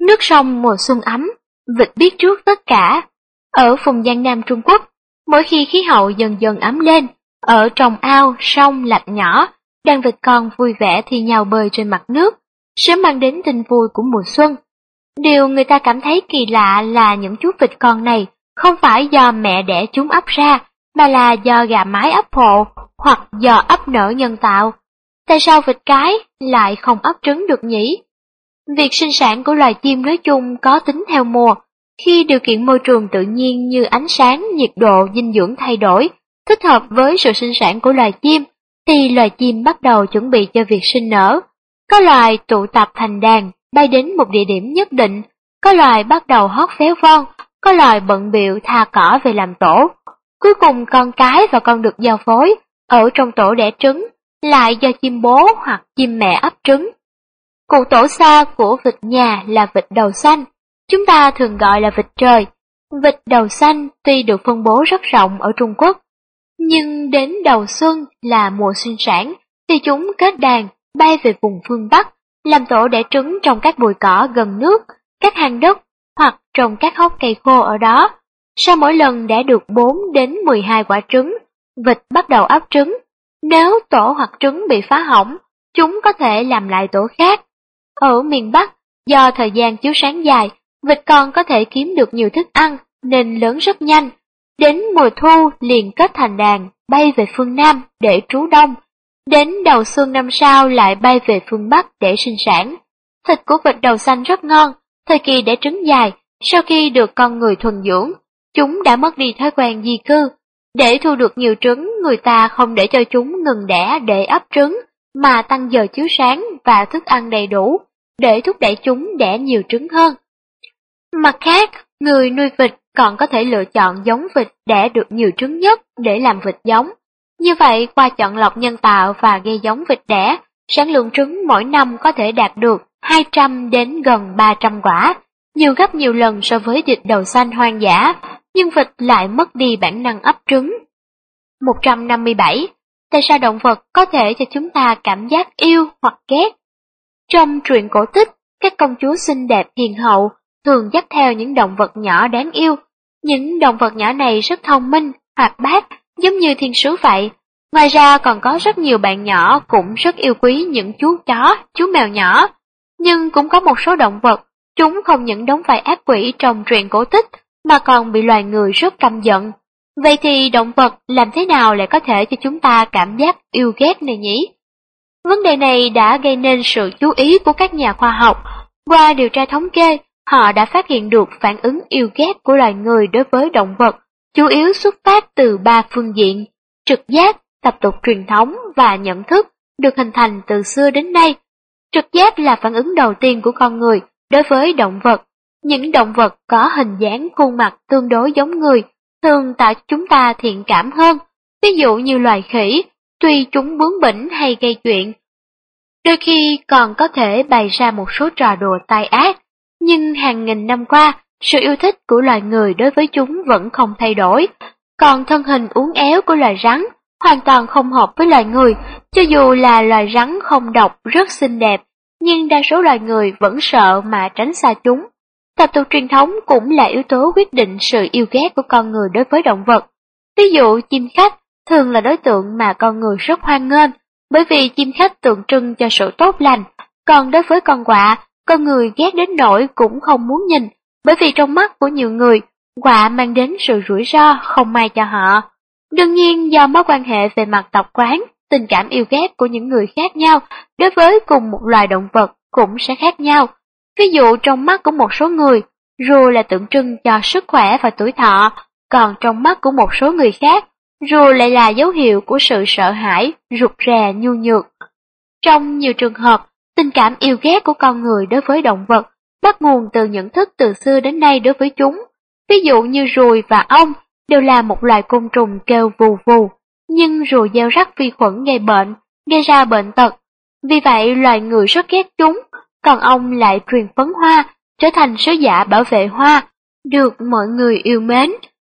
Nước sông mùa xuân ấm, vịt biết trước tất cả. Ở vùng Giang Nam Trung Quốc, mỗi khi khí hậu dần dần ấm lên, ở trong ao, sông, lạch nhỏ, đàn vịt con vui vẻ thì nhào bơi trên mặt nước, sẽ mang đến tình vui của mùa xuân. Điều người ta cảm thấy kỳ lạ là những chú vịt con này không phải do mẹ đẻ chúng ấp ra, mà là do gà mái ấp hộ hoặc do ấp nở nhân tạo. Tại sao vịt cái lại không ấp trứng được nhỉ? Việc sinh sản của loài chim nói chung có tính theo mùa. Khi điều kiện môi trường tự nhiên như ánh sáng, nhiệt độ, dinh dưỡng thay đổi, thích hợp với sự sinh sản của loài chim, thì loài chim bắt đầu chuẩn bị cho việc sinh nở. Có loài tụ tập thành đàn, bay đến một địa điểm nhất định, có loài bắt đầu hót phéo von, có loài bận biệu tha cỏ về làm tổ. Cuối cùng con cái và con được giao phối, ở trong tổ đẻ trứng, lại do chim bố hoặc chim mẹ ấp trứng. Cụ tổ xa của vịt nhà là vịt đầu xanh, chúng ta thường gọi là vịt trời. Vịt đầu xanh tuy được phân bố rất rộng ở Trung Quốc, nhưng đến đầu xuân là mùa sinh sản, thì chúng kết đàn bay về vùng phương Bắc, làm tổ đẻ trứng trong các bụi cỏ gần nước, các hang đất hoặc trong các hốc cây khô ở đó. Sau mỗi lần đã được 4 đến 12 quả trứng, vịt bắt đầu ấp trứng. Nếu tổ hoặc trứng bị phá hỏng, chúng có thể làm lại tổ khác. Ở miền Bắc, do thời gian chiếu sáng dài, vịt con có thể kiếm được nhiều thức ăn nên lớn rất nhanh. Đến mùa thu liền kết thành đàn, bay về phương Nam để trú đông. Đến đầu xuân năm sau lại bay về phương Bắc để sinh sản. Thịt của vịt đầu xanh rất ngon, thời kỳ để trứng dài, sau khi được con người thuần dưỡng, chúng đã mất đi thói quen di cư. Để thu được nhiều trứng, người ta không để cho chúng ngừng đẻ để ấp trứng, mà tăng giờ chiếu sáng và thức ăn đầy đủ, để thúc đẩy chúng đẻ nhiều trứng hơn. Mặt khác, người nuôi vịt còn có thể lựa chọn giống vịt đẻ được nhiều trứng nhất để làm vịt giống. Như vậy, qua chọn lọc nhân tạo và gây giống vịt đẻ, sản lượng trứng mỗi năm có thể đạt được 200 đến gần 300 quả, nhiều gấp nhiều lần so với vịt đầu xanh hoang dã, nhưng vịt lại mất đi bản năng ấp trứng. 157. Tại sao động vật có thể cho chúng ta cảm giác yêu hoặc ghét? Trong truyện cổ tích, các công chúa xinh đẹp hiền hậu thường dắt theo những động vật nhỏ đáng yêu. Những động vật nhỏ này rất thông minh, hoạt bát, giống như thiên sứ vậy. Ngoài ra còn có rất nhiều bạn nhỏ cũng rất yêu quý những chú chó, chú mèo nhỏ. Nhưng cũng có một số động vật, chúng không những đóng vai ác quỷ trong truyện cổ tích, mà còn bị loài người rất căm giận. Vậy thì động vật làm thế nào lại có thể cho chúng ta cảm giác yêu ghét này nhỉ? Vấn đề này đã gây nên sự chú ý của các nhà khoa học. Qua điều tra thống kê, họ đã phát hiện được phản ứng yêu ghét của loài người đối với động vật, chủ yếu xuất phát từ ba phương diện, trực giác, tập tục truyền thống và nhận thức được hình thành từ xưa đến nay. Trực giác là phản ứng đầu tiên của con người đối với động vật. Những động vật có hình dáng khuôn mặt tương đối giống người thường tạo chúng ta thiện cảm hơn, ví dụ như loài khỉ, tuy chúng bướng bỉnh hay gây chuyện. Đôi khi còn có thể bày ra một số trò đùa tai ác, nhưng hàng nghìn năm qua, sự yêu thích của loài người đối với chúng vẫn không thay đổi. Còn thân hình uốn éo của loài rắn hoàn toàn không hợp với loài người, cho dù là loài rắn không độc rất xinh đẹp, nhưng đa số loài người vẫn sợ mà tránh xa chúng. Tập tục truyền thống cũng là yếu tố quyết định sự yêu ghét của con người đối với động vật. Ví dụ chim khách thường là đối tượng mà con người rất hoan nghênh, bởi vì chim khách tượng trưng cho sự tốt lành, còn đối với con quạ, con người ghét đến nỗi cũng không muốn nhìn, bởi vì trong mắt của nhiều người, quạ mang đến sự rủi ro không may cho họ. Đương nhiên do mối quan hệ về mặt tộc quán, tình cảm yêu ghét của những người khác nhau đối với cùng một loài động vật cũng sẽ khác nhau. Ví dụ trong mắt của một số người, rùa là tượng trưng cho sức khỏe và tuổi thọ, còn trong mắt của một số người khác, rùa lại là dấu hiệu của sự sợ hãi, rụt rè, nhu nhược. Trong nhiều trường hợp, tình cảm yêu ghét của con người đối với động vật bắt nguồn từ nhận thức từ xưa đến nay đối với chúng. Ví dụ như ruồi và ong đều là một loài côn trùng kêu vù vù, nhưng ruồi gieo rắc vi khuẩn gây bệnh, gây ra bệnh tật. Vì vậy loài người rất ghét chúng, còn ong lại truyền phấn hoa, trở thành sứ giả bảo vệ hoa, được mọi người yêu mến.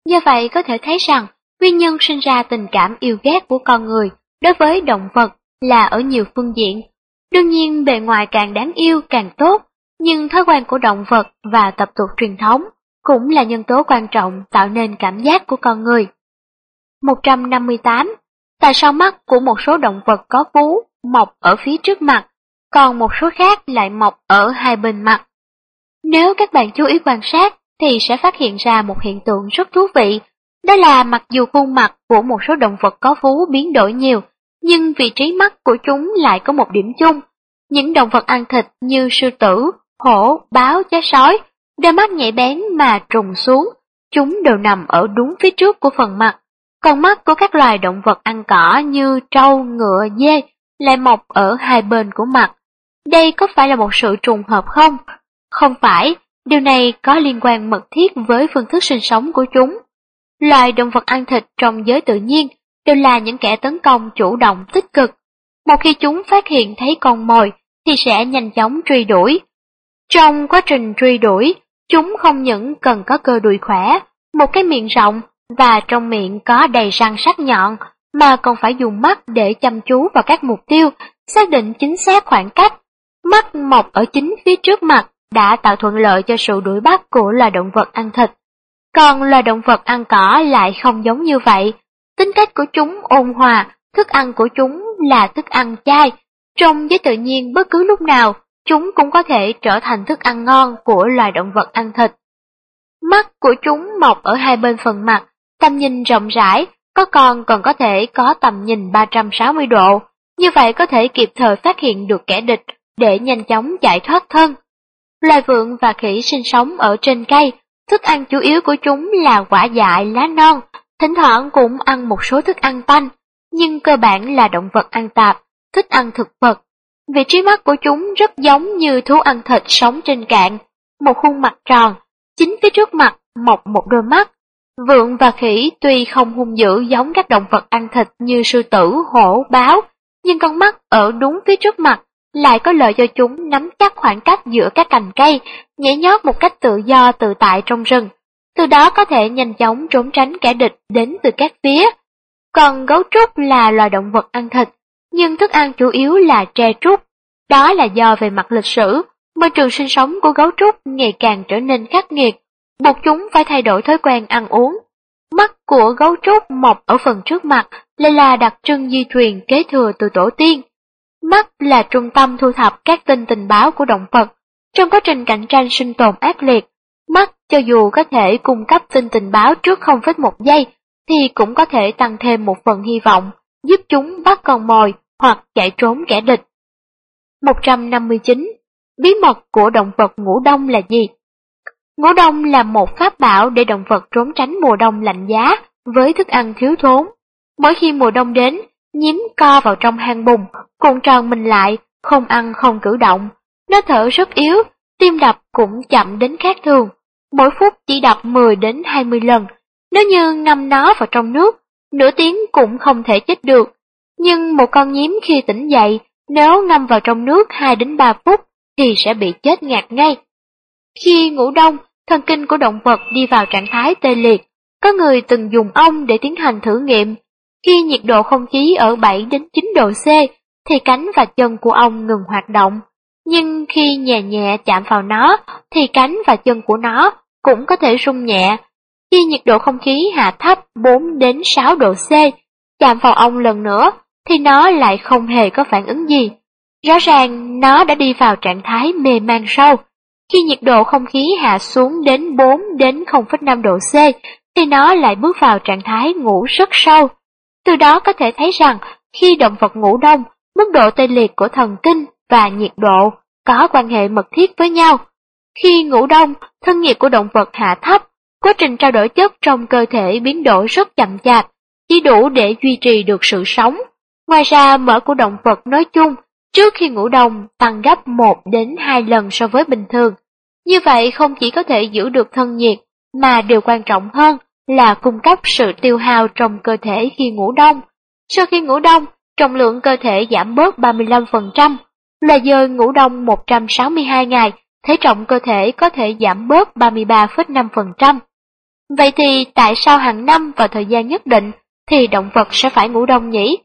Do vậy có thể thấy rằng nguyên nhân sinh ra tình cảm yêu ghét của con người đối với động vật là ở nhiều phương diện. Đương nhiên bề ngoài càng đáng yêu càng tốt, nhưng thói quen của động vật và tập tục truyền thống cũng là nhân tố quan trọng tạo nên cảm giác của con người. 158. Tại sao mắt của một số động vật có vú mọc ở phía trước mặt, còn một số khác lại mọc ở hai bên mặt? Nếu các bạn chú ý quan sát thì sẽ phát hiện ra một hiện tượng rất thú vị, đó là mặc dù khuôn mặt của một số động vật có vú biến đổi nhiều, nhưng vị trí mắt của chúng lại có một điểm chung. Những động vật ăn thịt như sư tử, hổ, báo, chó sói, đôi mắt nhạy bén mà trùng xuống, chúng đều nằm ở đúng phía trước của phần mặt. Còn mắt của các loài động vật ăn cỏ như trâu, ngựa, dê lại mọc ở hai bên của mặt. Đây có phải là một sự trùng hợp không? Không phải, điều này có liên quan mật thiết với phương thức sinh sống của chúng. Loài động vật ăn thịt trong giới tự nhiên đều là những kẻ tấn công chủ động tích cực. Một khi chúng phát hiện thấy con mồi thì sẽ nhanh chóng truy đuổi. Trong quá trình truy đuổi, chúng không những cần có cơ đùi khỏe, một cái miệng rộng và trong miệng có đầy răng sắc nhọn, mà còn phải dùng mắt để chăm chú vào các mục tiêu, xác định chính xác khoảng cách. Mắt mọc ở chính phía trước mặt đã tạo thuận lợi cho sự đuổi bắt của loài động vật ăn thịt. Còn loài động vật ăn cỏ lại không giống như vậy. Tính cách của chúng ôn hòa, thức ăn của chúng là thức ăn chay. Trong với tự nhiên bất cứ lúc nào, chúng cũng có thể trở thành thức ăn ngon của loài động vật ăn thịt. Mắt của chúng mọc ở hai bên phần mặt, tầm nhìn rộng rãi, có con còn có thể có tầm nhìn 360 độ, như vậy có thể kịp thời phát hiện được kẻ địch để nhanh chóng chạy thoát thân. Loài vượn và khỉ sinh sống ở trên cây, thức ăn chủ yếu của chúng là quả dại, lá non, thỉnh thoảng cũng ăn một số thức ăn tanh, nhưng cơ bản là động vật ăn tạp, thích ăn thực vật. Vị trí mắt của chúng rất giống như thú ăn thịt sống trên cạn, một khuôn mặt tròn, chính phía trước mặt mọc một đôi mắt. Vượn và khỉ tuy không hung dữ giống các động vật ăn thịt như sư tử, hổ, báo, nhưng con mắt ở đúng phía trước mặt lại có lợi cho chúng nắm chắc khoảng cách giữa các cành cây, nhảy nhót một cách tự do tự tại trong rừng. Từ đó có thể nhanh chóng trốn tránh kẻ địch đến từ các phía. Còn gấu trúc là loài động vật ăn thịt, nhưng thức ăn chủ yếu là tre trúc. Đó là do về mặt lịch sử, môi trường sinh sống của gấu trúc ngày càng trở nên khắc nghiệt, buộc chúng phải thay đổi thói quen ăn uống. Mắt của gấu trúc mọc ở phần trước mặt lại là đặc trưng di truyền kế thừa từ tổ tiên. Mắt là trung tâm thu thập các tin tình báo của động vật. Trong quá trình cạnh tranh sinh tồn ác liệt, mắt cho dù có thể cung cấp tin tình báo trước 0,1 giây, thì cũng có thể tăng thêm một phần hy vọng, giúp chúng bắt con mồi hoặc chạy trốn kẻ địch. 159. Bí mật của động vật ngủ đông là gì? Ngủ đông là một pháp bảo để động vật trốn tránh mùa đông lạnh giá với thức ăn thiếu thốn. Mỗi khi mùa đông đến, nhím co vào trong hang bùn, cuộn tròn mình lại, không ăn không cử động. Nó thở rất yếu, tim đập cũng chậm đến khác thường, mỗi phút chỉ đập 10 đến 20 lần. Nếu như ngâm nó vào trong nước, nửa tiếng cũng không thể chết được. Nhưng một con nhím khi tỉnh dậy, nếu ngâm vào trong nước 2 đến 3 phút thì sẽ bị chết ngạt ngay. Khi ngủ đông, thần kinh của động vật đi vào trạng thái tê liệt. Có người từng dùng ong để tiến hành thử nghiệm. Khi nhiệt độ không khí ở 7 đến 9 độ C, thì cánh và chân của ong ngừng hoạt động. Nhưng khi nhẹ nhẹ chạm vào nó, thì cánh và chân của nó cũng có thể rung nhẹ. Khi nhiệt độ không khí hạ thấp 4 đến 6 độ C, chạm vào ong lần nữa, thì nó lại không hề có phản ứng gì. Rõ ràng nó đã đi vào trạng thái mê man sâu. Khi nhiệt độ không khí hạ xuống đến 4 đến 0,5 độ C, thì nó lại bước vào trạng thái ngủ rất sâu. Từ đó có thể thấy rằng, khi động vật ngủ đông, mức độ tê liệt của thần kinh và nhiệt độ có quan hệ mật thiết với nhau. Khi ngủ đông, thân nhiệt của động vật hạ thấp, quá trình trao đổi chất trong cơ thể biến đổi rất chậm chạp, chỉ đủ để duy trì được sự sống. Ngoài ra, mỡ của động vật nói chung trước khi ngủ đông tăng gấp 1 đến 2 lần so với bình thường. Như vậy không chỉ có thể giữ được thân nhiệt, mà điều quan trọng hơn là cung cấp sự tiêu hao trong cơ thể khi ngủ đông. Sau khi ngủ đông, trọng lượng cơ thể giảm bớt 35%, là dơi ngủ đông 162 ngày, thể trọng cơ thể có thể giảm bớt 33,5%. Vậy thì tại sao hàng năm vào thời gian nhất định thì động vật sẽ phải ngủ đông nhỉ?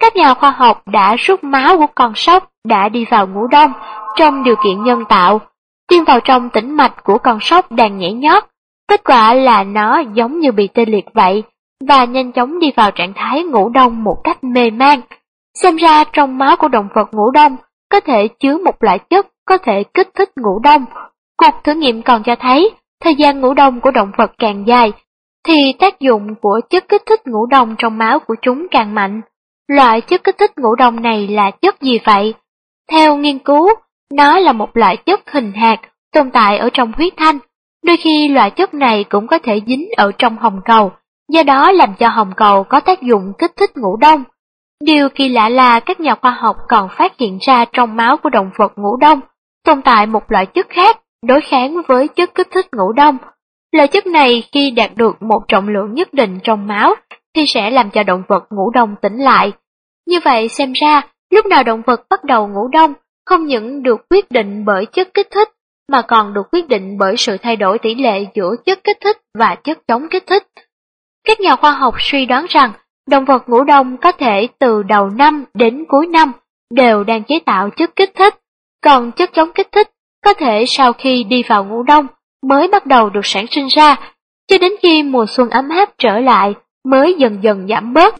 Các nhà khoa học đã rút máu của con sóc đã đi vào ngủ đông trong điều kiện nhân tạo, tiêm vào trong tĩnh mạch của con sóc đang nhảy nhót. Kết quả là nó giống như bị tê liệt vậy, và nhanh chóng đi vào trạng thái ngủ đông một cách mê man. Xem ra trong máu của động vật ngủ đông có thể chứa một loại chất có thể kích thích ngủ đông. Cuộc thử nghiệm còn cho thấy, thời gian ngủ đông của động vật càng dài, thì tác dụng của chất kích thích ngủ đông trong máu của chúng càng mạnh. Loại chất kích thích ngủ đông này là chất gì vậy? Theo nghiên cứu, nó là một loại chất hình hạt tồn tại ở trong huyết thanh. Đôi khi loại chất này cũng có thể dính ở trong hồng cầu, do đó làm cho hồng cầu có tác dụng kích thích ngủ đông. Điều kỳ lạ là các nhà khoa học còn phát hiện ra trong máu của động vật ngủ đông tồn tại một loại chất khác đối kháng với chất kích thích ngủ đông. Loại chất này khi đạt được một trọng lượng nhất định trong máu thì sẽ làm cho động vật ngủ đông tỉnh lại. Như vậy xem ra, lúc nào động vật bắt đầu ngủ đông không những được quyết định bởi chất kích thích mà còn được quyết định bởi sự thay đổi tỷ lệ giữa chất kích thích và chất chống kích thích. Các nhà khoa học suy đoán rằng động vật ngủ đông có thể từ đầu năm đến cuối năm đều đang chế tạo chất kích thích, còn chất chống kích thích có thể sau khi đi vào ngủ đông mới bắt đầu được sản sinh ra, cho đến khi mùa xuân ấm áp trở lại mới dần dần giảm bớt.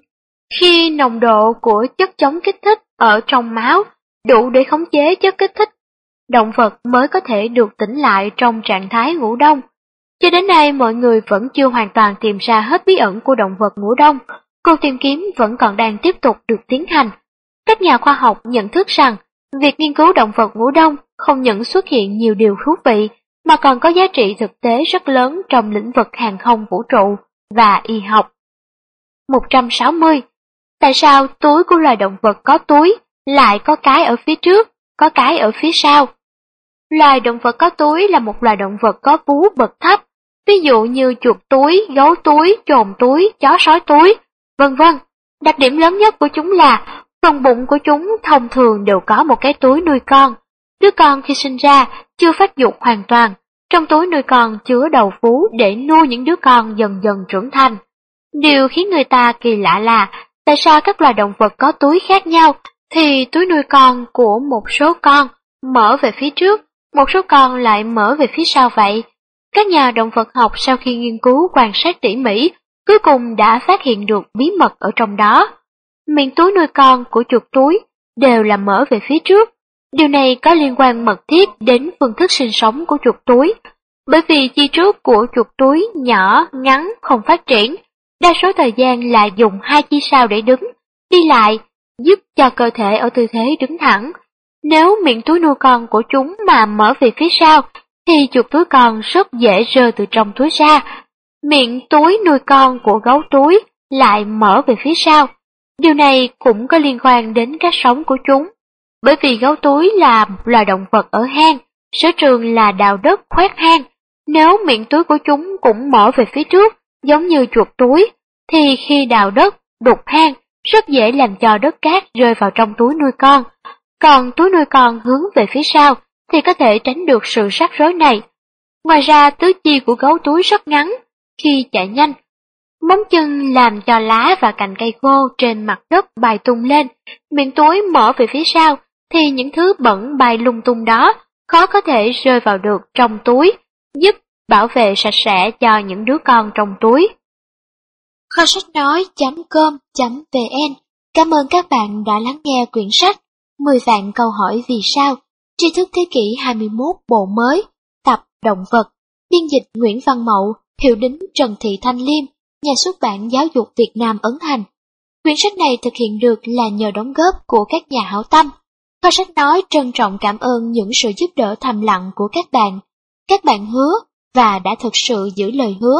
Khi nồng độ của chất chống kích thích ở trong máu đủ để khống chế chất kích thích, động vật mới có thể được tỉnh lại trong trạng thái ngủ đông. Cho đến nay mọi người vẫn chưa hoàn toàn tìm ra hết bí ẩn của động vật ngủ đông, cuộc tìm kiếm vẫn còn đang tiếp tục được tiến hành. Các nhà khoa học nhận thức rằng, việc nghiên cứu động vật ngủ đông không những xuất hiện nhiều điều thú vị, mà còn có giá trị thực tế rất lớn trong lĩnh vực hàng không vũ trụ và y học. 160. Tại sao túi của loài động vật có túi lại có cái ở phía trước, có cái ở phía sau? Loài động vật có túi là một loài động vật có vú bậc thấp, ví dụ như chuột túi, gấu túi, trồn túi, chó sói túi, vân vân. Đặc điểm lớn nhất của chúng là phần bụng của chúng thông thường đều có một cái túi nuôi con. Đứa con khi sinh ra chưa phát dục hoàn toàn, trong túi nuôi con chứa đầu phú để nuôi những đứa con dần dần trưởng thành. Điều khiến người ta kỳ lạ là tại sao các loài động vật có túi khác nhau thì túi nuôi con của một số con mở về phía trước, một số con lại mở về phía sau vậy. Các nhà động vật học sau khi nghiên cứu quan sát tỉ mỉ, cuối cùng đã phát hiện được bí mật ở trong đó. Miệng túi nuôi con của chuột túi đều là mở về phía trước. Điều này có liên quan mật thiết đến phương thức sinh sống của chuột túi, bởi vì chi trước của chuột túi nhỏ, ngắn, không phát triển, đa số thời gian là dùng hai chi sau để đứng, đi lại, giúp cho cơ thể ở tư thế đứng thẳng. Nếu miệng túi nuôi con của chúng mà mở về phía sau, thì chuột túi con rất dễ rơi từ trong túi ra. Miệng túi nuôi con của gấu túi lại mở về phía sau. Điều này cũng có liên quan đến cách sống của chúng. Bởi vì gấu túi là loài động vật ở hang, sở trường là đào đất khoét hang. Nếu miệng túi của chúng cũng mở về phía trước, giống như chuột túi, thì khi đào đất, đục hang, rất dễ làm cho đất cát rơi vào trong túi nuôi con. Còn túi nuôi con hướng về phía sau, thì có thể tránh được sự rắc rối này. Ngoài ra, tứ chi của gấu túi rất ngắn, khi chạy nhanh. Móng chân làm cho lá và cành cây khô trên mặt đất bay tung lên, miệng túi mở về phía sau, thì những thứ bẩn bay lung tung đó khó có thể rơi vào được trong túi, giúp bảo vệ sạch sẽ cho những đứa con trong túi. Kho sách nói.com.vn Cảm ơn các bạn đã lắng nghe quyển sách 10 vạn câu hỏi vì sao tri thức thế kỷ 21 bộ mới tập động vật biên dịch Nguyễn Văn Mậu hiệu đính Trần Thị Thanh Liêm nhà xuất bản giáo dục Việt Nam ấn hành. Quyển sách này thực hiện được là nhờ đóng góp của các nhà hảo tâm kho sách nói trân trọng cảm ơn những sự giúp đỡ thầm lặng của các bạn các bạn hứa và đã thực sự giữ lời hứa.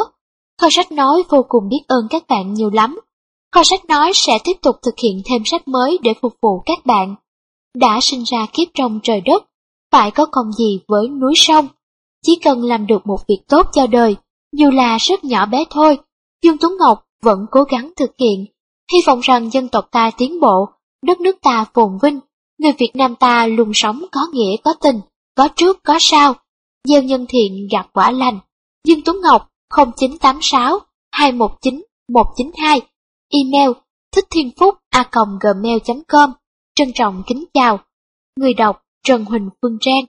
Kho sách nói vô cùng biết ơn các bạn nhiều lắm. Kho sách nói sẽ tiếp tục thực hiện thêm sách mới để phục vụ các bạn. Đã sinh ra kiếp trong trời đất, phải có công gì với núi sông. Chỉ cần làm được một việc tốt cho đời, dù là rất nhỏ bé thôi, Dương Tuấn Ngọc vẫn cố gắng thực hiện. Hy vọng rằng dân tộc ta tiến bộ, đất nước ta phồn vinh, người Việt Nam ta luôn sống có nghĩa có tình, có trước có sau, gieo nhân thiện gặp quả lành. Dương Tuấn Ngọc 0986 219 192 Email thích thiên phúc a gmail.com Trân trọng kính chào. Người đọc Trần Huỳnh Phương Trang